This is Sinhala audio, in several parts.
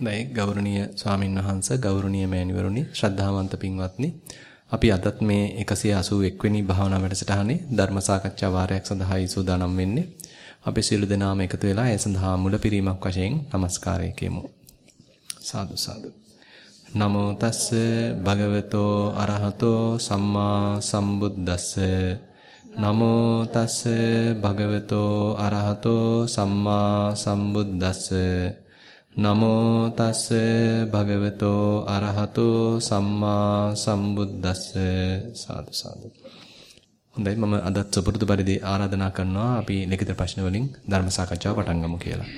හොඳයි ගෞරවනීය ස්වාමින් වහන්සේ ගෞරවනීය මෑණිවරුනි ශ්‍රද්ධාවන්ත පින්වත්නි අපි අදත් මේ 181 වෙනි භාවනා වැඩසටහනේ ධර්ම සාකච්ඡා වාරයක් සඳහායි සූදානම් වෙන්නේ. අපි සියලු දෙනාම එකතු වෙලා ඒ සඳහා මුලපිරීමක් වශයෙන් নমස්කාරය කියමු. සාදු සාදු. නමෝ තස්ස භගවතෝ අරහතෝ සම්මා සම්බුද්දස්ස නමෝ තස්ස භගවතෝ අරහතෝ සම්මා සම්බුද්දස්ස නමෝ තස්ස භගවතෝ අරහතෝ සම්මා සම්බුද්දස්ස සාදු සාදු හොඳයි මම අදත් සුපුරුදු පරිදි ආරාධනා කරනවා අපි ලිඛිත ප්‍රශ්න වලින් ධර්ම සාකච්ඡාව පටන් ගමු කියලා.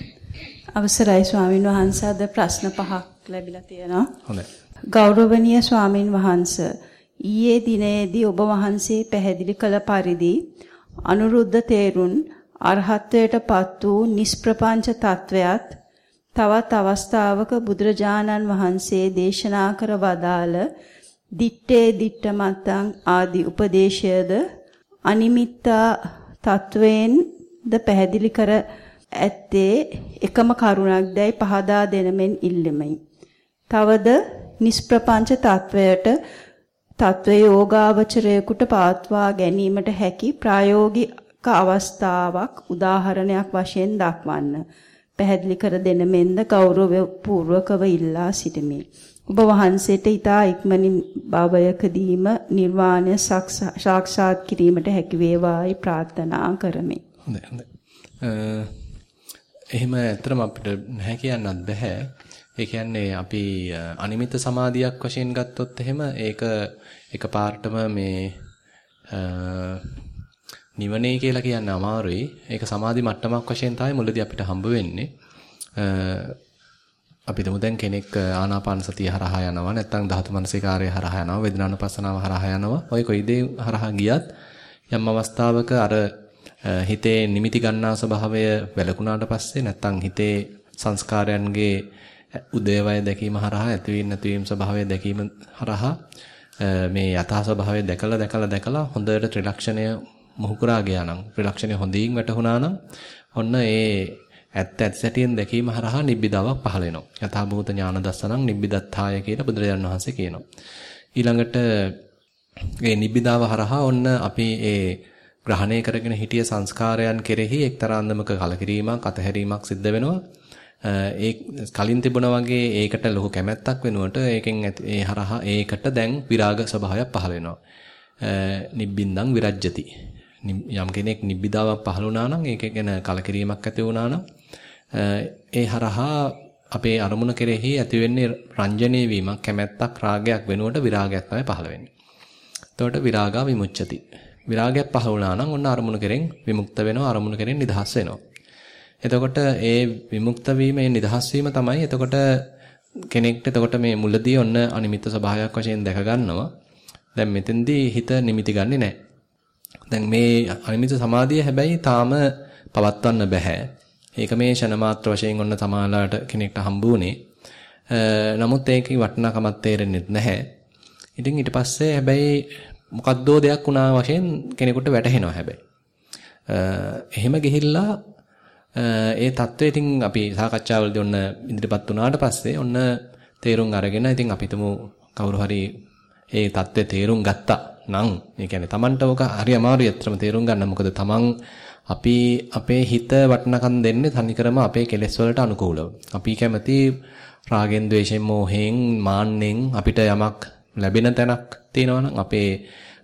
අවසරයි ස්වාමින් වහන්සේ අද ප්‍රශ්න පහක් ලැබිලා තියෙනවා. හොඳයි. ගෞරවනීය ස්වාමින් වහන්සේ ඊයේ දිනේදී ඔබ වහන්සේ පැහැදිලි කළ පරිදි අනුරුද්ධ තේරුන් අරහත්ත්වයට පත් වූ නිෂ්ප්‍රපංච තත්වයක් තවත් අවස්ථාවක බුදුරජාණන් වහන්සේ දේශනා කර වදාළ දිත්තේ දිට්ඨ මත්තං ආදී උපදේශයද අනිමිත්තා තත්වයෙන් ද පැහැදිලි කර ඇත්තේ එකම කරුණක්දයි පහදා දෙනමෙන් ඉල්ලෙමි. තවද නිෂ්ප්‍රපංච තත්වයට තත්වයේ යෝගාවචරයෙකුට පාත්වා ගැනීමට හැකි ප්‍රායෝගික අවස්ථාවක් උදාහරණයක් වශයෙන් දක්වන්න. පැහැදිලි කර දෙන මෙන්ද ගෞරව පූර්වකව ඉල්ලා සිටිමි. ඔබ වහන්සේට ඊතා ඉක්මනින් භවයකදීම නිර්වාණය සාක්ෂාත් කිරීමට හැකි වේවායි ප්‍රාර්ථනා කරමි. හොඳයි හොඳයි. එහෙම ඇත්තටම අපිට නැහැ කියන්නත් බෑ. ඒ කියන්නේ අපි අනිමිත සමාධියක් වශයෙන් ගත්තොත් එහෙම ඒක එකපාරටම මේ නිවනේ කියලා කියන්න අමාරුයි. ඒක සමාධි මට්ටමක් වශයෙන් තමයි මුලදී අපිට හම්බ වෙන්නේ. අපි තමු දැන් කෙනෙක් ආනාපාන සතිය හරහා යනවා නැත්නම් ධාතු මනසිකාරය හරහා යනවා වේදනානුපස්සනාව හරහා යනවා. ඔය කොයි දේ හරහා ගියත් යම් අවස්ථාවක අර හිතේ නිමිති ගන්නා ස්වභාවය වැළකුණාට පස්සේ නැත්නම් හිතේ සංස්කාරයන්ගේ උදේවය දැකීම හරහා ඇතිවීම නැතිවීම ස්වභාවය දැකීම හරහා මේ යථා ස්වභාවය දැකලා දැකලා දැකලා හොඳට ත්‍රිලක්ෂණය මුහුකුරා ගියා නම් ත්‍රිලක්ෂණය හොඳින් වැටහුණා නම් ඔන්න ඒ ඇත්ත ඇත්ත සැටියෙන් දැකීම හරහා නිබ්බිදාවක් පහළ වෙනවා. යථාභූත ඥාන දස්සනං නිබ්බිදත්තාය කියලා බුදුරජාණන් වහන්සේ කියනවා. ඊළඟට ඒ නිබ්බිදාව හරහා ඔන්න අපි ඒ ග්‍රහණය කරගෙන හිටිය සංස්කාරයන් කෙරෙහි එක්තරා අන්දමක කලකිරීමක් අතහැරීමක් සිද්ධ වෙනවා. ඒ කලින් තිබුණා වගේ ඒකට ලොකු කැමැත්තක් වෙනුවට ඒකෙන් ඒ හරහා ඒකට දැන් විරාග ස්වභාවයක් පහළ වෙනවා. නිබ්බින්දං විරජ්‍යති. යම් කෙනෙක් නිබ්බිදාවක් පහළ වුණා නම් ඒක ගැන කලකිරීමක් ඇති වුණා නම් ඒ හරහා අපේ අරමුණ කෙරෙහි ඇති වෙන්නේ රංජනීය වීමක් කැමැත්තක් රාගයක් වෙනුවට විරාගයක් තමයි පහළ වෙන්නේ. එතකොට විරාගා විමුච්ඡති. විරාගයක් පහළ වුණා නම් ඔන්න අරමුණ කෙරෙන් විමුක්ත වෙනවා අරමුණ කෙරෙන් නිදහස් වෙනවා. එතකොට ඒ විමුක්ත වීම ඒ නිදහස් වීම තමයි එතකොට කෙනෙක්ට එතකොට මේ මුලදී ඔන්න අනිමිත්ත ස්වභාවයක් වශයෙන් දැක ගන්නවා. දැන් මෙතෙන්දී හිත නිමිති ගන්නෙ නැහැ. දැන් මේ අනිමිත සමාධිය හැබැයි තාම පවත්වන්න බෑ. ඒක මේ ෂණ මාත්‍ර වශයෙන් ඔන්න තමාලාට කෙනෙක්ට හම්බුනේ. නමුත් ඒකේ වටිනාකමක් තේරෙන්නේ නැහැ. ඉතින් ඊට පස්සේ හැබැයි මොකද්දෝ දෙයක් වුණා වශයෙන් කෙනෙකුට වැටහෙනවා හැබැයි. එහෙම ගිහිල්ලා ඒ தત્ත්වය ඉතින් අපි සාකච්ඡාවලදී ඔන්න ඉදිරිපත් වුණාට පස්සේ ඔන්න තේරුම් අරගෙන ඉතින් අපිටම කවුරු හරි ඒ தત્ත්වය තේරුම් ගත්තා. නම් ඒ කියන්නේ Tamanට ඔක හරි අමාරුයි අත්‍තරම තේරුම් ගන්න. මොකද Taman අපි අපේ හිත වටනකම් දෙන්නේ තනිකරම අපේ කෙලෙස් වලට අනුකූලව. අපි කැමති රාගෙන්, ద్వේෂෙන්, මෝහෙන්, මාන්නෙන් අපිට යමක් ලැබෙන තැනක් තියෙනවා නම් අපේ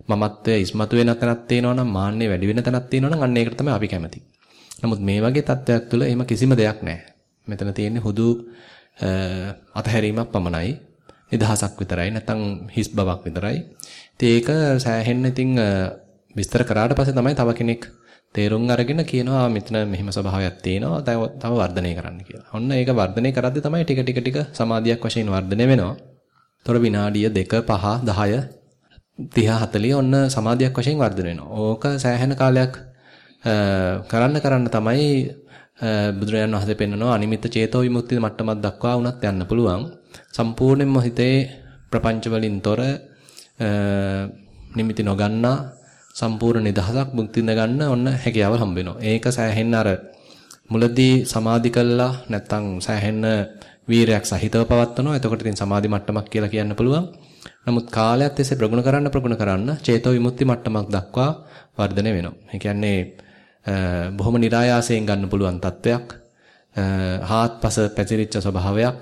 මමත්වය ඉස්මතු වෙන තැනක් තියෙනවා නම් මාන්නේ වැඩි වෙන තැනක් තියෙනවා නම් අන්න ඒකට තමයි අපි කැමති. නමුත් මේ වගේ තත්ත්වයක් තුළ එහෙම කිසිම දෙයක් නැහැ. මෙතන තියෙන්නේ හුදු අතහැරීමක් පමණයි. නිදහසක් විතරයි නැත්නම් හිස් බවක් විතරයි. ඉතින් ඒක සෑහෙන්න ඉතින් විස්තර කරාට පස්සේ තමයි තව කෙනෙක් තේරුම් අරගෙන කියනවා මෙතන මෙහිම ස්වභාවයක් තියෙනවා තව තව වර්ධනය කරන්න කියලා. ඔන්න ඒක වර්ධනය කරද්දී තමයි ටික ටික ටික සමාධියක් වශයෙන් වර්ධනය වෙනවා. ତොර විනාඩිය 2 5 10 30 40 ඔන්න සමාධියක් වශයෙන් වර්ධනය වෙනවා. ඕක සෑහෙන කාලයක් කරන්න කරන්න තමයි බුදුරජාණන් වහන්සේ පෙන්නනවා අනිමිත්ත චේතෝ විමුක්ති මට්ටමක් දක්වා වුණත් යන්න පුළුවන්. සම්පූර්ණයෙන්ම හිතේ ප්‍රපංච වලින් තොර නිමිති නොගන්නා සම්පූර්ණ නිදහසක් මුක්ති ගන්න ඔන්න හැකියාව හම්බ වෙනවා. ඒක සෑහෙන්න අර මුලදී සමාධි කළා නැත්තම් සෑහෙන්න වීරයක් සහිතව පවත්වනවා. එතකොට ඉතින් සමාධි මට්ටමක් කියලා කියන්න පුළුවන්. නමුත් කාලයත් එසේ ප්‍රගුණ කරන්න ප්‍රගුණ කරන්න චේතෝ විමුක්ති මට්ටමක් දක්වා වර්ධනය වෙනවා. ඒ කියන්නේ බොහොම નિરાයාසයෙන් ගන්න පුළුවන් තත්වයක්. හාත්පස පැතිරිච්ච ස්වභාවයක්,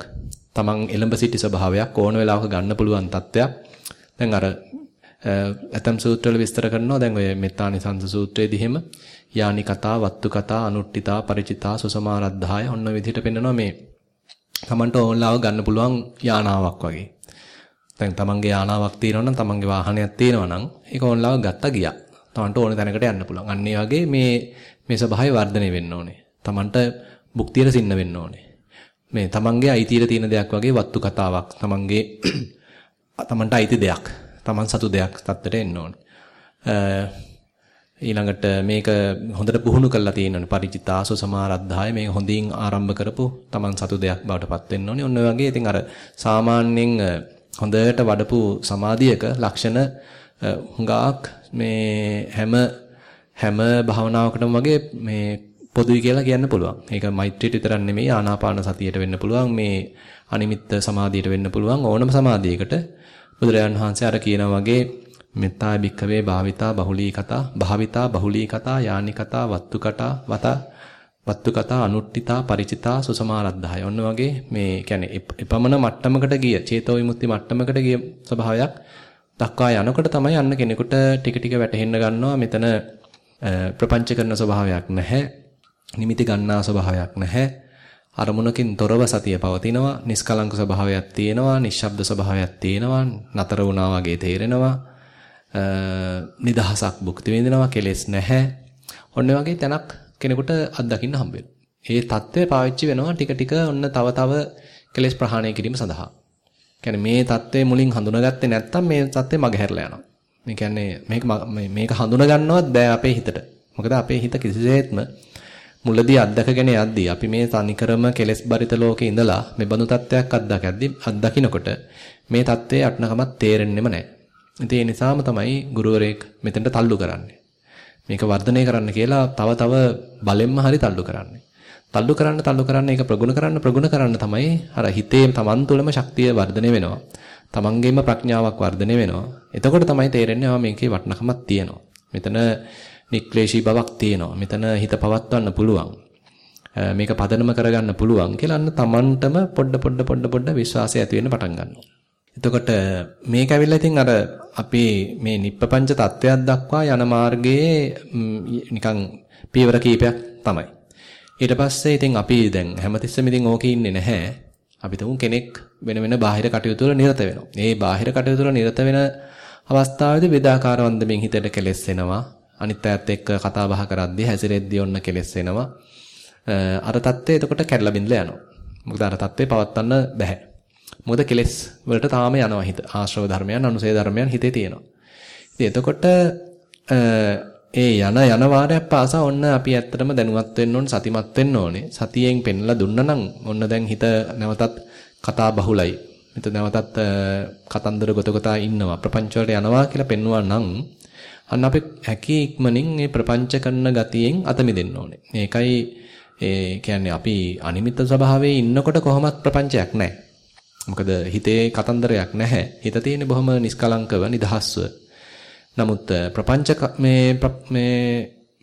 තමන් එළඹ සිටි ස්වභාවයක් ඕන වෙලාවක ගන්න පුළුවන් තත්වයක්. දැන් අර ඇතම් සූත්‍රවල විස්තර කරනවා දැන් ඔය මෙත්තානිසංස සූත්‍රයේදී එහෙම යානි කතා, වත්තු කතා, අනුට්ඨිතා, ಪರಿචිතා, සුසමාරද්ධාය ඔන්න විදිහට පෙන්නනවා මේ තමන්ට ඕන්ලාව ගන්න පුළුවන් යානාවක් වගේ. දැන් තමන්ගේ යානාවක් තියෙනවා නම් තමන්ගේ වාහනයක් තියෙනවා නම් ඒක ඕන්ලාව ගත්තා ගියා. තමන්ට ඕන තැනකට යන්න පුළුවන්. අන්න වගේ මේ මේ ස්වභාවය වර්ධනය වෙන්න ඕනේ. තමන්ට භුක්තියට සින්න වෙන්න ඕනේ. මේ තමන්ගේ අයිතියට තියෙන දෙයක් වගේ වත්තු කතාවක්. තමන්ගේ තමන්ට අයිති දෙයක්. තමන් සතු දෙයක් තත්ත්වයට එන්න ඕනේ. ඊළඟට මේක හොඳට පුහුණු කරලා තියෙනවනේ ಪರಿචිතාසු සමාරද්ධාය මේක හොඳින් ආරම්භ කරපු තමන් සතු දෙයක් බවට පත් වෙන්න ඕනේ. ඔන්න ඔය වගේ ඉතින් අර සාමාන්‍යයෙන් හොඳට වඩපු සමාධියක ලක්ෂණ හුඟක් මේ හැම හැම භාවනාවකටම වගේ මේ පොදුයි කියලා කියන්න පුළුවන්. ඒක මෛත්‍රියට විතරක් නෙමෙයි ආනාපාන සතියට වෙන්න පුළුවන් මේ අනිමිත්ත සමාධියට වෙන්න පුළුවන් ඕනම සමාධියකට බුදුරජාන් වහන්සේ අර කියන වගේ මෙත්තා බික්කවේ භාවිතා බහුලී කතා භාවිතා බහුලී කතා යානි කතා වත්තු කතා වත වත්තු කතා අනුට්ඨිතා ಪರಿචිතා සුසමාරද්ධාය. ඔන්න වගේ මේ කියන්නේ එපමණ මට්ටමකට ගිය චේතෝ විමුක්ති මට්ටමකට ගිය ස්වභාවයක් දක්වා යනකොට තමයි අන්න කෙනෙකුට ටික ටික වැටහෙන්න ගන්නවා මෙතන ප්‍රපංච කරන ස්වභාවයක් නැහැ. නිමිති ගන්නා ස්වභාවයක් නැහැ. අරමුණකින් තොරව සතිය පවතිනවා. නිස්කලංක ස්වභාවයක් තියෙනවා. නිශ්ශබ්ද ස්වභාවයක් තියෙනවා. නතර වුණා වගේ තේරෙනවා. නිදහසක් භුක්ති විඳිනවා. කෙලෙස් නැහැ. ඔන්න වගේ තැනක් කෙනෙකුට අත්දකින්න හම්බෙනවා. ඒ தත්ත්වය පාවිච්චි වෙනවා ටික ටික ඔන්න තව තව කෙලෙස් ප්‍රහාණය කිරීම සඳහා. කියන්නේ මේ தත්ත්වය මුලින් හඳුනාගත්තේ නැත්නම් මේ தත්ත්වය මගහැරලා යනවා. මේ කියන්නේ මේක මේක හඳුනා ගන්නවත් බෑ අපේ හිතට. මොකද අපේ හිත කිසිසේත්ම මුලදී අත්දකගෙන යද්දී අපි මේ තනිකරම කෙලෙස් බරිත ලෝකේ ඉඳලා මේ බඳු තත්ත්වයක් අත්දකද්දී අත්දකින්නකොට මේ தත්ත්වයේ අටනකමක් තේරෙන්නෙම නැහැ. ඉතින් ඒ නිසාම තමයි ගුරුවරයෙක් මෙතෙන්ට තල්ලු කරන්නේ. මේක වර්ධනය කරන්න කියලා තව තව බලෙන්ම හරි තල්ලු කරන්නේ. තල්ලු කරන්න තල්ලු කරන්න ඒක ප්‍රගුණ කරන්න ප්‍රගුණ කරන්න තමයි අර හිතේ තමන් තුළම ශක්තිය වර්ධනය වෙනවා. තමන්ගේම ප්‍රඥාවක් වර්ධනය වෙනවා. එතකොට තමයි තේරෙන්නේ ආ මේකේ වටිනකමක් තියෙනවා. මෙතන නික්ලේශී බවක් තියෙනවා. මෙතන හිත පවත්වන්න පුළුවන්. මේක පදනම කරගන්න පුළුවන් කියලා අන්න තමන්ටම පොඩ පොඩ පොඩ පොඩ විශ්වාසය ඇති වෙන්න පටන් ගන්නවා. එතකොට මේක ඇවිල්ලා ඉතින් අර අපි මේ නිප්පපංච தත්වයක් දක්වා යන මාර්ගයේ නිකන් පියවර කීපයක් තමයි. ඊට පස්සේ ඉතින් අපි දැන් හැමතිස්සෙම ඉතින් ඕකේ ඉන්නේ නැහැ. අපි තුමු කෙනෙක් වෙන වෙන බාහිර කටයුතු වල නිරත වෙනවා. මේ බාහිර කටයුතු වල නිරත වෙන අවස්ථාවේදී විදාකාර වන්දමින් හිතට කෙලෙස් එනවා. අනිත් අයත් එක්ක කතා බහ කරද්දී හැසිරෙද්දී ඔන්න කෙලෙස් එනවා. අර தත්ත්වය එතකොට කැඩලා බිඳලා යනවා. මොකද අර தත්ත්වය පවත්වන්න බෑ. මොකද කෙලෙස් වලට තාම යනවා හිත. ආශ්‍රව ධර්මයන්, අනුසය ධර්මයන් හිතේ තියෙනවා. ඉතින් එතකොට ඒ යන යන වාරයක් පාසා ඔන්න අපි ඇත්තටම දැනුවත් වෙන්න ඕනේ, සතිමත් වෙන්න ඕනේ. සතියෙන් පෙන්ලා දුන්නා නම් ඔන්න දැන් හිත නැවතත් කතා බහුලයි. හිත නැවතත් කතන්දර ගොත ගොතා ඉන්නවා. ප්‍රපංච වලට යනවා කියලා පෙන්වුවා නම් අන්න අපි හැකි ඉක්මනින් මේ ප්‍රපංච කරන ගතියෙන් අත මිදෙන්න ඕනේ. මේකයි ඒ කියන්නේ අපි අනිමිත්ත ස්වභාවයේ ඉන්නකොට කොහොමත් ප්‍රපංචයක් නැහැ. මොකද හිතේ කතන්දරයක් නැහැ. හිත තියෙන්නේ බොහොම නිස්කලංකව නිදහස්ව. නමුත් ප්‍රපංච මේ මේ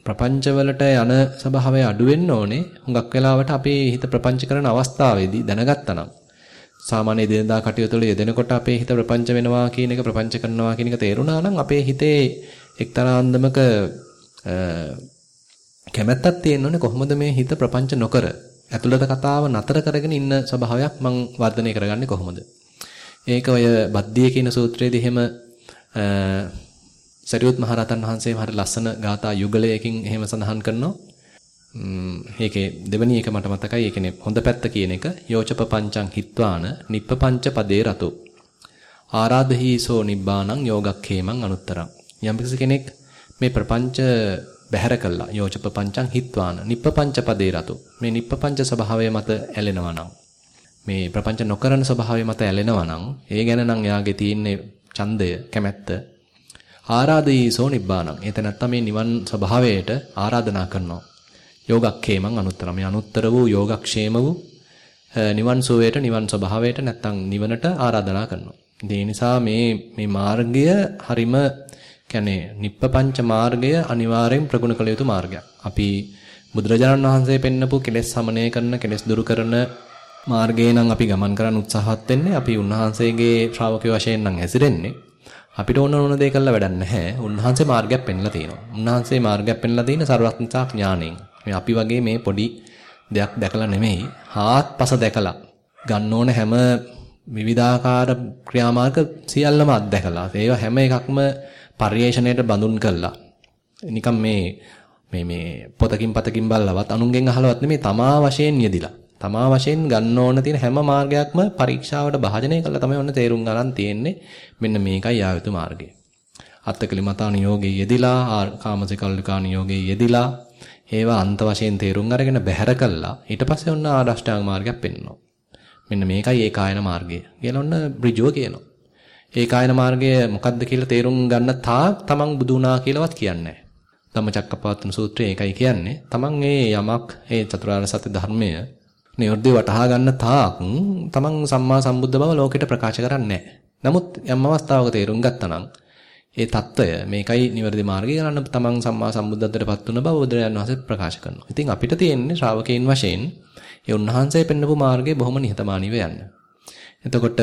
ප්‍රපංච වලට යන ස්වභාවය අඩු වෙන්න ඕනේ. හුඟක් වෙලාවට අපේ හිත ප්‍රපංච කරන අවස්ථාවේදී දැනගත්තා නම් සාමාන්‍ය දිනදා කටයුතු වල යෙදෙනකොට අපේ හිත ප්‍රපංච වෙනවා කියන එක ප්‍රපංච කරනවා කියන එක තේරුණා නම් අපේ හිතේ එක්තරා අන්දමක කැමැත්තක් තියෙන්න ඕනේ කොහොමද මේ හිත ප්‍රපංච නොකර ඇතුළත කතාව නතර කරගෙන ඉන්න ස්වභාවයක් මම වර්ධනය කරගන්නේ කොහොමද? ඒක ඔය බද්දිය කියන සූත්‍රයේදී එහෙම සරියුත් මහරහතන් වහන්සේම හරි ලස්සන ගාථා යුගලයකින් එහෙම සඳහන් කරනවා. ඒකේ දෙවැනි එක මට මතකයි. ඒ කියන්නේ හොඳ පැත්ත කියන එක යෝචප පංචං හිත්වාන නිප්පපංච පදේ රතෝ. ආරාධහීසෝ නිබ්බානං යෝගක්ඛේමං අනුත්තරං. යම් කෙනෙක් මේ ප්‍රපංච බැහැර කළා. යෝචප පංචං හිත්වාන නිප්පපංච පදේ රතු. මේ නිප්පපංච ස්වභාවය මත ඇලෙනවා නම් මේ ප්‍රපංච නොකරන ස්වභාවය මත ඇලෙනවා නම් ඒ ගැන නම් එයාගේ තියෙන්නේ ඡන්දය කැමැත්ත ආරාධීසෝ නිබ්බානං. එතන නැත්තම් මේ නිවන් ස්වභාවයට ආරාධනා කරනවා. යෝගක්ඛේමං අනුත්තර. මේ අනුත්තර වූ යෝගක්ෂේම වූ නිවන් සුවයට නිවන් ස්වභාවයට නැත්තම් නිවනට ආරාධනා කරනවා. ඒ නිසා මේ මේ මාර්ගය හරිම කියන්නේ නිප්පපංච මාර්ගය අනිවාර්යෙන් ප්‍රගුණ කළ යුතු මාර්ගයක්. අපි බුදුරජාණන් වහන්සේ පෙන්නපු කෙලෙස් සමනය කරන කෙලෙස් දුරු කරන මාර්ගයේ නම් අපි ගමන් කරන්න උත්සාහවත් වෙන්නේ. අපි උන්වහන්සේගේ ශ්‍රාවකයෝ වශයෙන් නම් හැසිරෙන්නේ. අපිට ඕන ඕන දේ කළා වැඩක් නැහැ. උන්වහන්සේ මාර්ගයක් පෙන්ලා තියෙනවා. උන්වහන්සේ මාර්ගයක් පෙන්ලා තියෙන ਸਰවඥතා ඥාණයෙන්. මේ අපි වගේ මේ පොඩි දෙයක් දැකලා නෙමෙයි, හාත්පස දැකලා ගන්න ඕන හැම විවිධාකාර ක්‍රියාමාර්ග සියල්ලම අත්දැකලා ඒවා හැම එකක්ම පරිේශණයට බඳුන් කළා. නිකම් මේ මේ මේ පොතකින් පතකින් බලලවත් අනුන්ගෙන් අහලවත් නෙමෙයි තමා වශයෙන් යෙදිලා. තමා වශයෙන් ගන්න ඕන තියෙන හැම මාර්ගයක්ම පරීක්ෂාවට භාජනය කළා තමයි ඔන්න තේරුම් ගන්න තියෙන්නේ. මෙන්න මේකයි ආයුතු මාර්ගය. අත්තකලිමතා නියෝගයේ යෙදිලා කාමසිකල්ලිකා නියෝගයේ යෙදිලා ඒවා අන්ත වශයෙන් තේරුම් අරගෙන බැහැර කළා. ඊට පස්සේ ඔන්න ආරෂ්ඨාංග මාර්ගයක් පෙන්වනවා. මෙන්න මේකයි ඒකායන මාර්ගය කියලා ඔන්න බ්‍රිජෝ කියනවා. ඒකායන මාර්ගය මොකද්ද කියලා තේරුම් ගන්න තා තමන් බුදු වුණා කියලාවත් කියන්නේ ධම්මචක්කපවත්තන සූත්‍රය ඒකයි කියන්නේ. තමන් මේ යමක් මේ චතුරාර්ය සත්‍ය ධර්මය නිර්දේ වටහා ගන්න තාක් තමන් සම්මා සම්බුද්ධ බව ලෝකෙට ප්‍රකාශ කරන්නේ නමුත් යම් අවස්ථාවක තේරුම් ගත්තනම් ඒ தত্ত্বය මේකයි නිවැරදි මාර්ගය ගන්න තමන් සම්මා සම්බුද්ධත්වයටපත් වුණ බව බුදුරජාණන් වහන්සේ ප්‍රකාශ කරනවා. ඉතින් අපිට තියෙන්නේ ශ්‍රාවකයන් වශයෙන් ඒ උන්වහන්සේ පෙන්වපු මාර්ගය බොහොම නිහතමානීව යන්න. එතකොට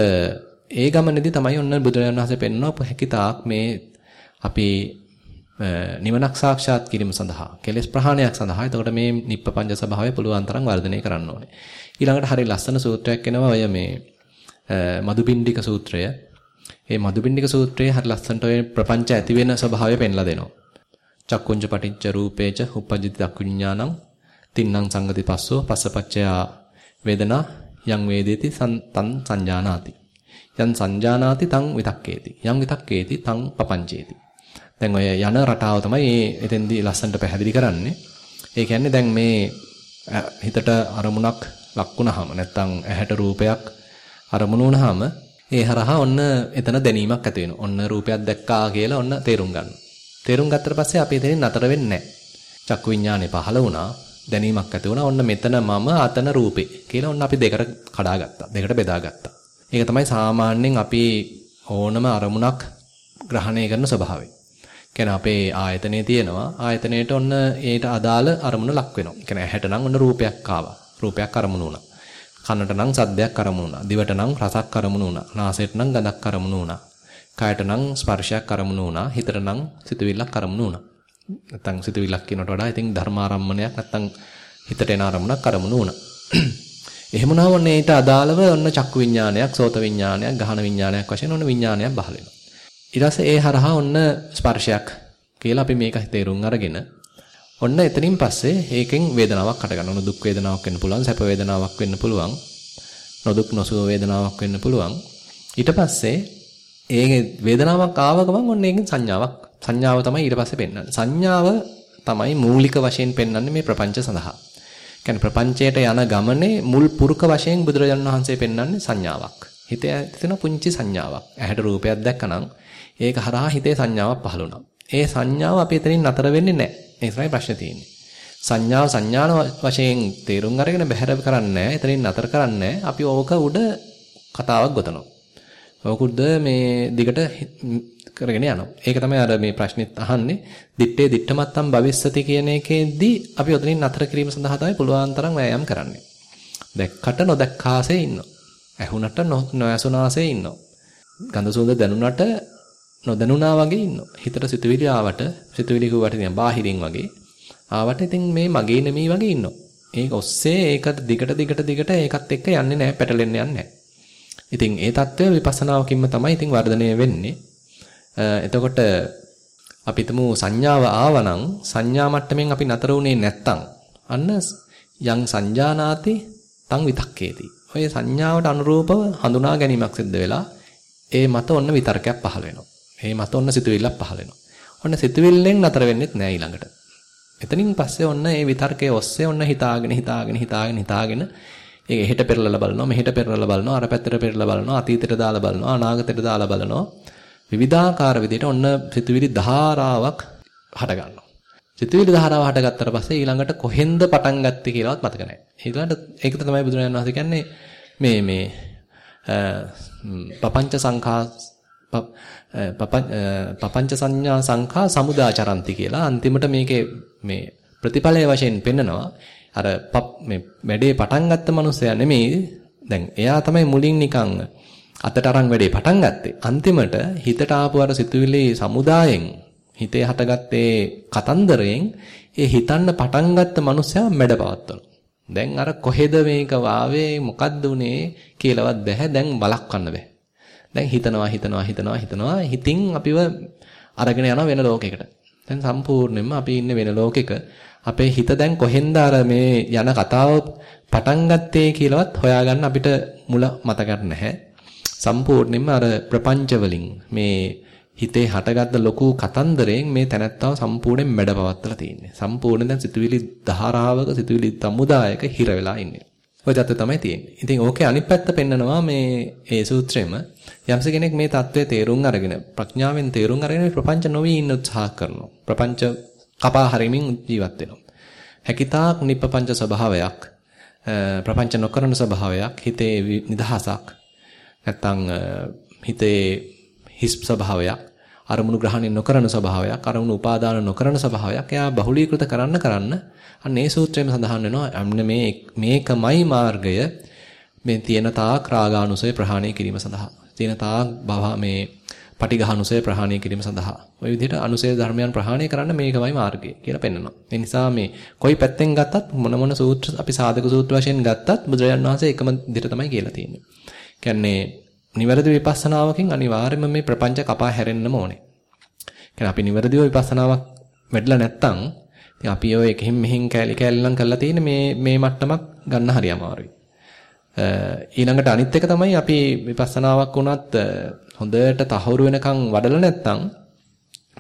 ඒ ගමනේදී තමයි ඔන්න බුදුරජාණන් වහන්සේ පෙන්වපු හැකිතාක් මේ අපි නිවනක් සාක්ෂාත් කිරීම සඳහා කෙලෙස් ප්‍රහාණයක් සඳහා එතකොට මේ නිප්පපංච ස්වභාවය පුළුවන් තරම් වර්ධනය කරන්න ඕනේ. ඊළඟට හරිය ලස්සන සූත්‍රයක් එනවා ඔය මේ මදුපිණ්ඩික සූත්‍රය. මේ මදුපිණ්ඩික සූත්‍රයේ හරිය ලස්සනට ඔය ප්‍රපංච ඇති වෙන ස්වභාවය පෙන්ලා දෙනවා. චක්කුංච පටිච්ච රූපේච උපජ්ජති දක්ඛුඥානං තින්නම් සංගති පස්සෝ පස්සපච්චයා වේදනා යං වේදේති තං සංජානාති. යං සංජානාති තං විතක්කේති. යං විතක්කේති තං පපංචේති. දැන් ඔය යන රටාව තමයි මේ එතෙන්දී ලස්සනට පැහැදිලි කරන්නේ. ඒ කියන්නේ දැන් මේ හිතට අරමුණක් ලක් වුණාම නැත්තම් ඇහැට රූපයක් අරමුණු වුණාම ඒ හරහා ඔන්න එතන දැනීමක් ඇති වෙනවා. ඔන්න රූපයක් දැක්කා කියලා ඔන්න තේරුම් ගන්නවා. තේරුම් ගත්තට පස්සේ අපි එතනින් නතර වෙන්නේ නැහැ. චක්කු විඥානේ පහළ වුණා. දැනීමක් ඇති වුණා. ඔන්න මෙතන මම අතන රූපේ කියලා ඔන්න අපි දෙකට කඩාගත්තා. දෙකට බෙදාගත්තා. ඒක තමයි සාමාන්‍යයෙන් අපි ඕනම අරමුණක් ග්‍රහණය කරන ස්වභාවය. කියන්නේ අපේ ආයතනයේ තියෙනවා ආයතනයේට ඔන්න ඒට අදාළ අරමුණ ලක් වෙනවා. කියන්නේ ඇහැට නම් ඔන්න රූපයක් ආවා. රූපයක් අරමුණු වුණා. කනට නම් සද්දයක් අරමුණු වුණා. දිවට නම් රසක් අරමුණු වුණා. නාසයට නම් ගඳක් අරමුණු වුණා. කයට නම් ස්පර්ශයක් අරමුණු වුණා. හිතට නම් සිතුවිල්ලක් අරමුණු වුණා. නැත්තම් සිතුවිල්ලක් කියනට වඩා ඉතින් ධර්මාරම්මණයක් නැත්තම් හිතට එන අරමුණක් අරමුණු වුණා. එහෙමනම් ඔන්න ඊට අදාළව ඔන්න චක්කු විඥානයක්, සෝත විඥානයක්, ගහන විඥානයක් වශයෙන් ඔන්න විඥානයක් පහළ වෙනවා. ඊට පස්සේ ඒ හරහා ඔන්න ස්පර්ශයක් කියලා අපි මේක තේරුම් අරගෙන ඔන්න එතනින් පස්සේ ඒකෙන් වේදනාවක් හට ගන්නවා. දුක් වේදනාවක් වෙන්න පුළුවන්, සැප වේදනාවක් වෙන්න පුළුවන්. නොදුක් නොසුව වේදනාවක් වෙන්න පුළුවන්. ඊට පස්සේ ඒ වේදනාවක් ආව ගමන් ඔන්න ඒකෙන් සංඥාවක් සංඥාව තමයි ඊට පස්සේ පෙන්වන්නේ. සංඥාව තමයි මූලික වශයෙන් පෙන්වන්නේ මේ ප්‍රපංච සඳහා. කියන්නේ ප්‍රපංචයට යන ගමනේ මුල් පුරුක වශයෙන් බුදුරජාණන් වහන්සේ පෙන්වන්නේ සංඥාවක්. හිතේ තියෙන පුංචි සංඥාවක්. ඇහැට රූපයක් දැක්කනම් ඒක හරහා හිතේ සංඥාවක් පහළ වුණා. ඒ සංඥාව අපි එතනින් නතර වෙන්නේ නැහැ. ඒ තමයි ප්‍රශ්නේ තියෙන්නේ. සංඥාව සංඥාන වශයෙන් තේරුම් අරගෙන බැහැර කරන්නේ එතනින් නතර කරන්නේ අපි ඕක උඩ කතාවක් ගොතනවා. ඕකුද්ද මේ දිගට කරගෙන යනවා. ඒක තමයි අර මේ ප්‍රශ්නෙත් අහන්නේ. දිත්තේ දිත්තමත්තම් භවිස්සති කියන එකේදී අපි උතනින් නතර කිරීම සඳහා තමයි පුළුවන් තරම් වෑයම් කරන්නේ. දැක්කට නොදැක්කාසේ ඉන්නවා. ඇහුණට නොඇසුණාසේ ඉන්නවා. ගඳ සුවඳ දැනුණට නොදැනුණා වගේ ඉන්නවා. හිතට සිතුවිලි ආවට සිතුවිලි කුවට නිකන් බාහිරින් වගේ ආවට ඉතින් මේ මගේ නෙමෙයි වගේ ඉන්නවා. ඒක ඔස්සේ ඒකට දිගට දිගට දිගට ඒකත් එක්ක යන්නේ නැහැ පැටලෙන්නේ නැහැ. ඉතින් ඒ தত্ত্বය විපස්සනාවකින්ම තමයි ඉතින් වර්ධනය වෙන්නේ. එතකොට අපි තමු සංඥාව ආවනම් සංඥා මට්ටමින් අපි නතර වුණේ නැත්තම් අන්න යං සංජානාති තං විතක්කේති. ඔය සංඥාවට අනුරූපව හඳුනා ගැනීමක් සිද්ධ වෙලා ඒ මත ඔන්න විතර්කයක් පහළ වෙනවා. ඒ මත ඔන්න සිතුවිල්ලක් පහළ වෙනවා. ඔන්න සිතුවිල්ලෙන් නතර වෙන්නෙත් නෑ ඊළඟට. එතනින් පස්සේ ඔන්න මේ විතර්කයේ ඔස්සේ ඔන්න හිතාගෙන හිතාගෙන හිතාගෙන හිතාගෙන ඒක එහෙට පෙරලලා බලනවා මෙහෙට පෙරලලා බලනවා අර පැත්තට පෙරලලා බලනවා අතීතයට දාලා බලනවා අනාගතයට දාලා බලනවා විවිධාකාර විදිහට ඔන්න සිතුවිලි ධාරාවක් හට ගන්නවා. සිතුවිලි ධාරාව හටගත්තට පස්සේ ඊළඟට කොහෙන්ද පටන් ගත්තේ කියලාවත් මතක නැහැ. ඊළඟට ඒක තමයි බුදුරජාණන් වහන්සේ කියන්නේ මේ මේ පపంచ සංඛා පపంచ සංඥා සංඛා සමුදාචරಂತಿ කියලා අන්තිමට මේකේ මේ ප්‍රතිඵලයේ වශයෙන් පෙන්නනවා අර මේ වැඩේ පටන් ගත්ත මනුස්සයා නෙමෙයි දැන් එයා තමයි මුලින් නිකන් අතට අරන් වැඩේ පටන් ගත්තේ අන්තිමට හිතට ආපු අර සිතුවිලි සමුදායෙන් හිතේ හටගත්තේ කතන්දරයෙන් ඒ හිතන්න පටන් ගත්ත මනුස්සයා මැඩපවත්වනවා දැන් අර කොහෙද මේක වාවේ මොකද්ද උනේ කියලාවත් බැහැ දැන් බලක්වන්න බෑ දැන් හිතනවා හිතනවා හිතනවා හිතනවා හිතින් අපිව අරගෙන යනවා වෙන ලෝකයකට. දැන් සම්පූර්ණයෙන්ම අපි ඉන්නේ වෙන ලෝකෙක. අපේ හිත දැන් කොහෙන්ද අර මේ යන කතාව පටන් ගත්තේ කියලාවත් හොයාගන්න අපිට මුල මතක නැහැ. සම්පූර්ණයෙන්ම අර ප්‍රපංච වලින් මේ හිතේ හටගත්ත ලොකු කතන්දරයෙන් මේ තැනැත්තාව සම්පූර්ණයෙන් මැඩපවත්තලා තින්නේ. සම්පූර්ණයෙන් දැන් සිතුවිලි ධාරාවක සිතුවිලි සමුදායක හිර වෙලා ඉන්නේ. ඔය தත්ත්වය තමයි තියෙන්නේ. ඉතින් ඕකේ අනිත් පැත්ත පෙන්නනවා මේ ඒ සූත්‍රෙම යම්ස කෙනෙක් මේ தත්ත්වය තේරුම් අරගෙන ප්‍රඥාවෙන් තේරුම් අරගෙන ප්‍රපංච නොවි ඉන්න උත්සාහ කරනවා. ප්‍රපංච කපා හරීමෙන් ජීවත් වෙනවා. හැකිතාක් නිප්පංච ස්වභාවයක් ප්‍රපංච නොකරන ස්වභාවයක් හිතේ නිදහසක් නැත්තම් හිතේ හිස් ස්වභාවයක් අරමුණු ග්‍රහණය නොකරන ස්වභාවයක් අරමුණු උපාදාන නොකරන ස්වභාවයක් එයා බහුලීකృత කරන්න කරන්න අන්න ඒ සූත්‍රයේම සඳහන් වෙනවා අන්න මේ මේකමයි මාර්ගය මේ තියෙන තාක් රාගානුසය ප්‍රහාණය කිරීම සඳහා තියෙන තාක් භව මේ පටිඝානුසය ප්‍රහාණය කිරීම සඳහා ওই විදිහට අනුසය ධර්මයන් ප්‍රහාණය කරන්න මේකමයි මාර්ගය කියලා පෙන්වනවා. ඒ නිසා මේ කොයි පැත්තෙන් ගත්තත් මොන මොන සූත්‍ර අපි සාධක සූත්‍ර වශයෙන් ගත්තත් බුදුරජාණන් වහන්සේ එකම විදිහට තමයි කියලා තියෙන්නේ. කියන්නේ නිවැරදි විපස්සනාවකින් අනිවාර්යයෙන්ම මේ ප්‍රපංච කපා හැරෙන්නම ඕනේ. කියන්නේ අපි නිවැරදිව විපස්සනාවක් වැඩිලා නැත්තම් ඉතින් අපි ඔය එකහින් මෙහින් කෑලි කෑල්ලම් කරලා තියෙන මේ මේ මට්ටමක් ගන්න හරි අමාරුයි. ඊළඟට අනිත් එක තමයි අපි විපස්සනාවක් වුණත් හොඳට තහවුරු වෙනකන් වඩලා නැත්තම්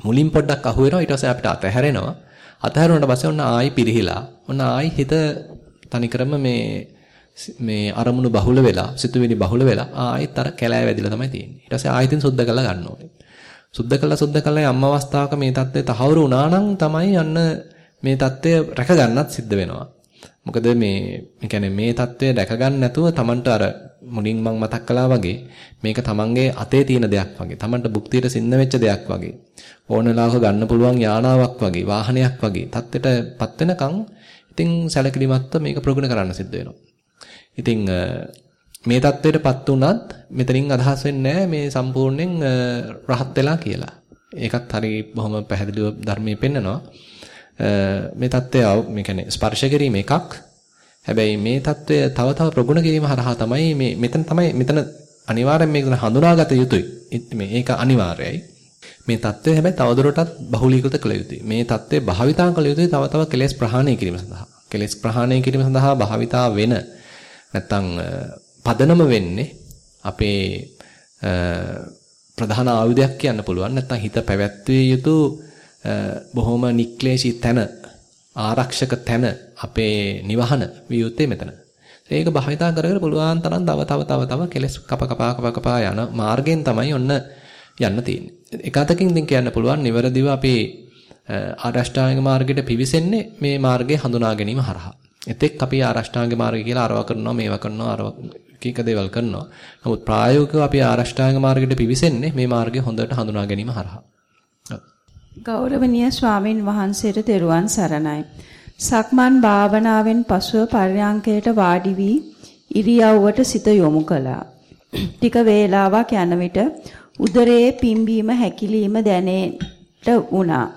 මුලින් පොඩ්ඩක් අහු වෙනවා ඊට පස්සේ අපිට අතහැරෙනවා. අතහැරුණාට පස්සේ ඔන්න ආයි පිරිහිලා ඔන්න ආයි හිත තනිකරම මේ මේ අරමුණු බහුල වෙලා සිතුවිලි බහුල වෙලා ආයෙත් අර කැලෑ වැදිලා තමයි තියෙන්නේ. ඊට පස්සේ ආයෙත් සුද්ධ කරලා ගන්න ඕනේ. සුද්ධ කරලා සුද්ධ කරලා යම් අවස්ථාවක මේ தත්ත්වය තහවුරු වුණා නම් තමයි යන්න මේ தත්ත්වය රැක ගන්නත් සිද්ධ වෙනවා. මොකද මේ කියන්නේ මේ தත්ත්වය රැක ගන්න නැතුව Tamanට අර මුලින් මම මතක් කළා වගේ මේක Tamanගේ අතේ තියෙන දෙයක් වගේ. Tamanට භුක්තියට සින්න වෙච්ච දෙයක් වගේ. ඕන ලාවක ගන්න පුළුවන් යානාවක් වගේ, වාහනයක් වගේ. தත්ත්වයටපත් වෙනකන් ඉතින් සැලකිලිමත්ව මේක ප්‍රගුණ කරන්න සිද්ධ වෙනවා. ඉතින් මේ தത്വයටපත් උනත් මෙතනින් අදහස් වෙන්නේ මේ සම්පූර්ණයෙන් රහත් වෙලා කියලා. ඒකත් හරි බොහොම පැහැදිලිව ධර්මයේ පෙන්නනවා. මේ தත්ත්වය මේ කියන්නේ ස්පර්ශ කිරීම එකක්. හැබැයි මේ தත්ත්වය තව තව ප්‍රගුණ කිරීම හරහා තමයි මේ මෙතන තමයි මෙතන අනිවාර්යෙන් මේක හඳුනාගත යුතුයි. මේ ඒක අනිවාර්යයි. මේ தත්ත්වය හැබැයි තවදුරටත් බහුලීකృత කළ යුතුයි. මේ தත්ත්වය භාවිතා කළ යුතුයි තව තව කෙලෙස් ප්‍රහාණය කිරීම සඳහා. කෙලෙස් ප්‍රහාණය කිරීම සඳහා භාවිතා වෙන නැත්තම් පදනම වෙන්නේ අපේ ප්‍රධාන ආයුධයක් කියන්න පුළුවන්. නැත්තම් හිත පැවැත්විය යුතු බොහොම නික්ලේශී තැන ආරක්ෂක තැන අපේ නිවහන වියුත්තේ මෙතන. ඒක භාවිතා කරගෙන පුළුවන් තරම් තව තව තව තව කෙලස් කප කපා කප කපා යන මාර්ගයෙන් තමයි ඔන්න යන්න තියෙන්නේ. එක අතකින් ඉතින් කියන්න පුළුවන් නිවැරදිව අපේ ආරෂ්ඨාංග මාර්ගයට පිවිසෙන්නේ මේ මාර්ගය හඳුනා ගැනීම හරහා. එතෙක් අපි ආරෂ්ඨාංග මාර්ගය කියලා අරවා කරනවා මේවා කරනවා අරවා කීක දේවල් කරනවා. නමුත් ප්‍රායෝගිකව අපි ආරෂ්ඨාංග මාර්ගයට පිවිසෙන්නේ මේ මාර්ගය හොඳට හඳුනා ගැනීම හරහා. ගෞරවනීය ස්වාමින් වහන්සේට තෙරුවන් සරණයි. සක්මන් භාවනාවෙන් පසුව පර්යාංකයට වාඩි වී ඉරියව්වට සිත යොමු කළා. ටික වේලාවක් යන විට උදරයේ පිම්බීම හැකිලිම දැනෙට වුණා.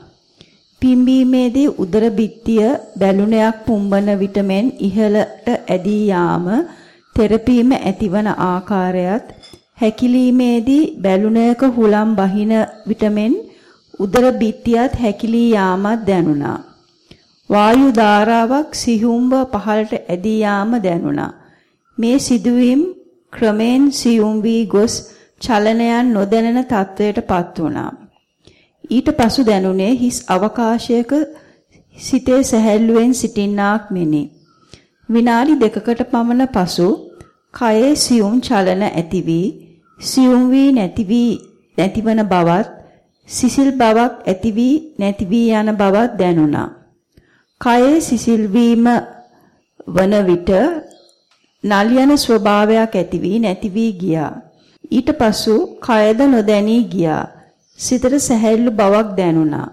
පිම්බීමේදී උදර බිත්තිය බැලුණයක් පුම්බන විටමෙන් ඉහළට ඇදී යාම තෙරපීම ඇතිවන ආකාරයත් හැකිලීමේදී බැලුණයක හුලම් බහින විටමෙන් උදර බිත්තියත් හැකිලී යාමත් දැනුණා. වායු ධාරාවක් සිහුම්ව පහළට ඇදී යාම දැනුණා. මේ සිදුවීම් ක්‍රමෙන් සියුම් වී ගොස් චලනයන් නොදැනෙන තත්වයටපත් වුණා. ඊට පසු දැනුනේ හිස් අවකාශයක සිතේ සැහැල්ලුවෙන් සිටින්නාක් මෙනි. විනාඩි දෙකකට පමණ පසු කයේ සියුම් චලන ඇති වී සියුම් වී නැති වී නැතිවන බවත් සිසිල් බවක් ඇති වී නැති වී යන බවක් දැනුණා. කයේ සිසිල් වීම වන විට නලියන ස්වභාවයක් ඇති වී නැති වී ගියා. ඊට පසු කයද නොදැනී ගියා. සිතට සැහැල්ලු බවක් දැනුණා.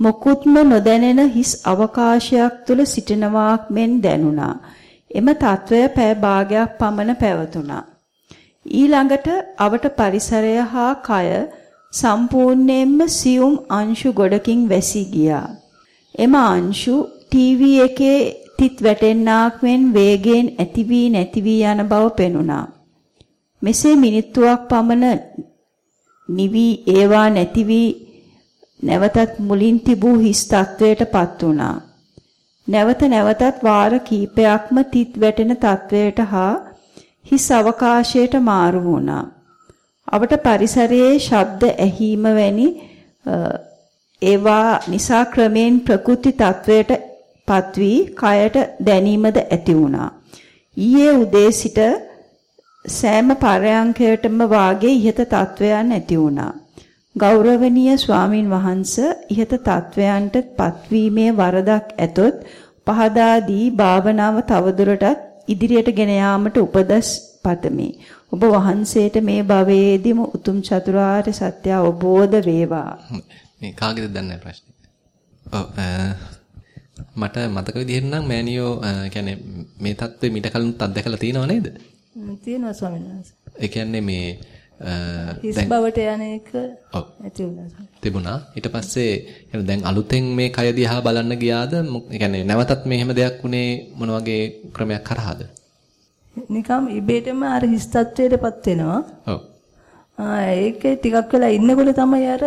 මොකුත්ම නොදැනෙන හිස් අවකාශයක් තුල සිටිනවාක් මෙන් දැනුණා. එම తත්වය පෑ භාගයක් පමණ පැවතුණා. ඊළඟට අවට පරිසරය හා කය සම්පූර්ණයෙන්ම සියුම් අංශු ගොඩකින් වැසී ගියා. එම අංශු ටීවී එකේ තිත් වැටෙන්නාක් මෙන් වේගයෙන් ඇති වී නැති වී යන බව පෙනුණා. මෙසේ මිනිත්තුවක් පමණ නිවි ඒවා නැති වී නැවතත් මුලින් තිබූ හිස් තත්වයටපත් වුණා. නැවත නැවතත් වාර කීපයක්ම තිත් වැටෙන තත්වයට හා හිස් අවකාශයට මාරු වුණා. අවට පරිසරයේ ශබ්ද ඇහිම වැනි ඒවා නිසා ක්‍රමෙන් ප්‍රකෘති තත්වයට පත්වී කයට දැනීමද ඇති වුණා. ඊයේ උදේ සිට සෑම පරයන්කයටම වාගේ ඉහත තත්වයන් ඇති වුණා. ගෞරවනීය ස්වාමින් වහන්ස ඉහත තත්වයන්ට පත්වීමේ වරදක් ඇතොත් පහදා දී භාවනාව තවදුරටත් ඉදිරියට ගෙන යාමට උපදෙස් පතමි. ඔබ වහන්සේට මේ භවයේදීම උතුම් චතුරාර්ය සත්‍ය අවබෝධ වේවා. මේ කාගේද දන්නේ ප්‍රශ්නේ. ඔව් මට මතක විදිහට නම් මෑනියෝ කියන්නේ මේ தත්ත්වෙ මිට කලින් අත්දැකලා තියෙනව නේද? තියෙනවා ස්වාමීන් වහන්සේ. ඒ කියන්නේ මේ හිස් බවට යන එක ඇති වුණා. තිබුණා. ඊට පස්සේ දැන් අලුතෙන් මේ කය දිහා බලන්න ගියාද? ඒ කියන්නේ නැවතත් මේ හැම දෙයක් උනේ මොන වගේ ක්‍රමයක් කරාද? නිකම් ඉබේටම අර හිස් තත්වයටපත් වෙනවා. ඔව්. ආ ඒකේ ටිකක් වෙලා ඉන්නකොට තමයි අර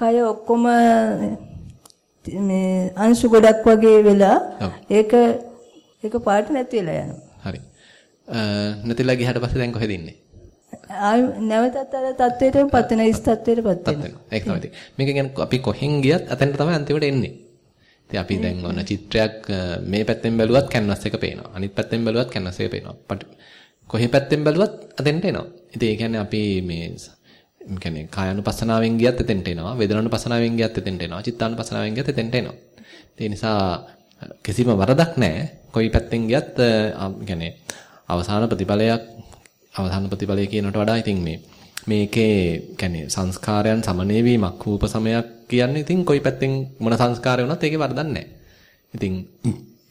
කය ඔක්කොම මේ අංශු ගොඩක් වගේ වෙලා ඒක ඒක පාට නැති වෙලා යනවා. නැතිලා ගියාට පස්සේ දැන් කොහෙද ඉන්නේ? ආයි නැවතත් අර තත්වයටම පත් වෙන ඉස් තත්වයටපත් වෙනවා. ඒක තමයි. මේක කියන්නේ අපි කොහෙන් ගියත් අතෙන්ට තමයි අන්තිමට එන්නේ. ඉතින් අපි දැන් ඔන්න චිත්‍රයක් මේ පැත්තෙන් බැලුවත් කැන්වස් එක පේනවා. අනිත් පැත්තෙන් බැලුවත් කැන්වස් එක පේනවා. කොහේ පැත්තෙන් බැලුවත් අතෙන්ට එනවා. ඉතින් ඒ කියන්නේ අපි මේ කියන්නේ කායानुපසනාවෙන් ගියත් එතෙන්ට එනවා. වේදනානුපසනාවෙන් ගියත් එතෙන්ට එනවා. චිත්තානුපසනාවෙන් ගියත් එතෙන්ට එනවා. ඒ නිසා කිසිම වරදක් නැහැ. කොයි පැත්තෙන් ගියත් කියන්නේ අවසාන ප්‍රතිඵලයක් අවසාන ප්‍රතිඵලය කියනට වඩා ඉතින් මේ මේකේ කියන්නේ සංස්කාරයන් සමනය වීමක් රූප සමයක් කියන්නේ ඉතින් කොයි පැත්තෙන් මොන සංස්කාරය වුණත් ඒකේ වරදක් නැහැ. ඉතින්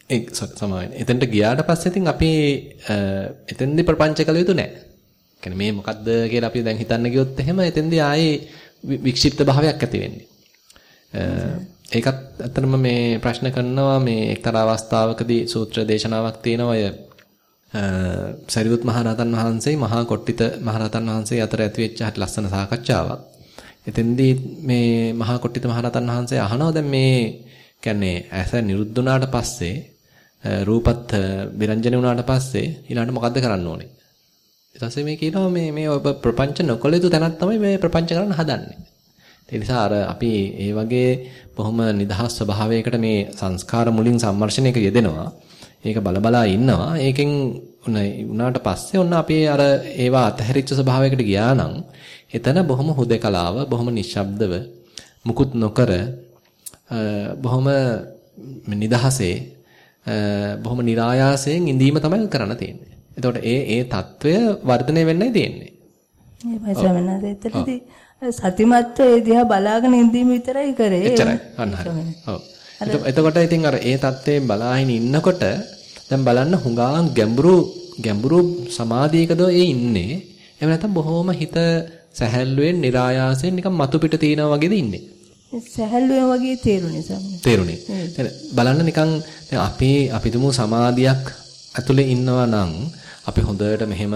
ඒ සමාවෙන්. එතෙන්ට ගියාට පස්සේ ඉතින් අපි එතෙන්දි ප්‍රපංච කළ යුතු නැහැ. කියන්නේ මේ මොකද්ද කියලා අපි දැන් හිතන්න ගියොත් එහෙම එතෙන්දී ආයේ වික්ෂිප්ත භාවයක් ඇති වෙන්නේ. ඒකත් ඇත්තටම මේ ප්‍රශ්න කරනවා මේ එක්තරා අවස්ථාවකදී සූත්‍ර දේශනාවක් තියෙනවා ඔය සරියුත් මහරහතන් වහන්සේ මහා කොට්ටිත මහරහතන් වහන්සේ අතර ඇතිවෙච්ච හරි ලස්සන සාකච්ඡාවක්. එතෙන්දී මේ මහා කොට්ටිත මහරහතන් වහන්සේ අහනවා දැන් මේ කියන්නේ ඇස නිරුද්ධ වුණාට පස්සේ රූපත් විරංජන වුණාට පස්සේ ඊළඟට මොකද්ද කරන්න ඕනේ? ඊට පස්සේ මේ කියනවා මේ මේ ඔබ ප්‍රපංච නොකළ යුතු තැනක් තමයි මේ ප්‍රපංච කරන්න හදන්නේ. ඒ නිසා අර අපි ඒ වගේ බොහොම නිදහස් ස්වභාවයකට මේ සංස්කාර මුලින් සම්මර්ෂණයක යෙදෙනවා. ඒක බලබලා ඉන්නවා. ඒකෙන් උනාට පස්සේ ඔන්න අපි අර ඒවා අතහැරිච්ච ස්වභාවයකට ගියා නම් එතන බොහොම හුදකලාව, බොහොම නිශ්ශබ්දව, මුකුත් නොකර බොහොම නිදහසේ බොහොම નિરાයාසයෙන් ඉඳීම තමයි කරන්න තියෙන්නේ. එතකොට ඒ ඒ తত্ত্বය වර්ධනය වෙන්නයි තියෙන්නේ. මේ ස්වාමීන් වහන්සේ සතිමත්ව ඒ දිහා බලාගෙන ඉඳීම විතරයි කරේ. එච්චරයි. අන්න හරි. ඔව්. එතකොට ඉතින් අර ඒ தත්ත්වයෙන් බලාගෙන ඉන්නකොට දැන් බලන්න හුඟා ගැඹුරු ගැඹුරු සමාධියකද ඒ ඉන්නේ. එහෙම නැත්නම් බොහොම හිත සැහැල්ලුවෙන් નિરાයාසයෙන් නිකන් මතු පිට තියනා වගේද ඉන්නේ. සැහැල්ලුවෙන් වගේ තේරුනේ සම්මත. තේරුනේ. බලන්න නිකන් අපි අපි තුමු සමාධියක් ඇතුලේ ඉන්නවා නම් අපි හොඳට මෙහෙම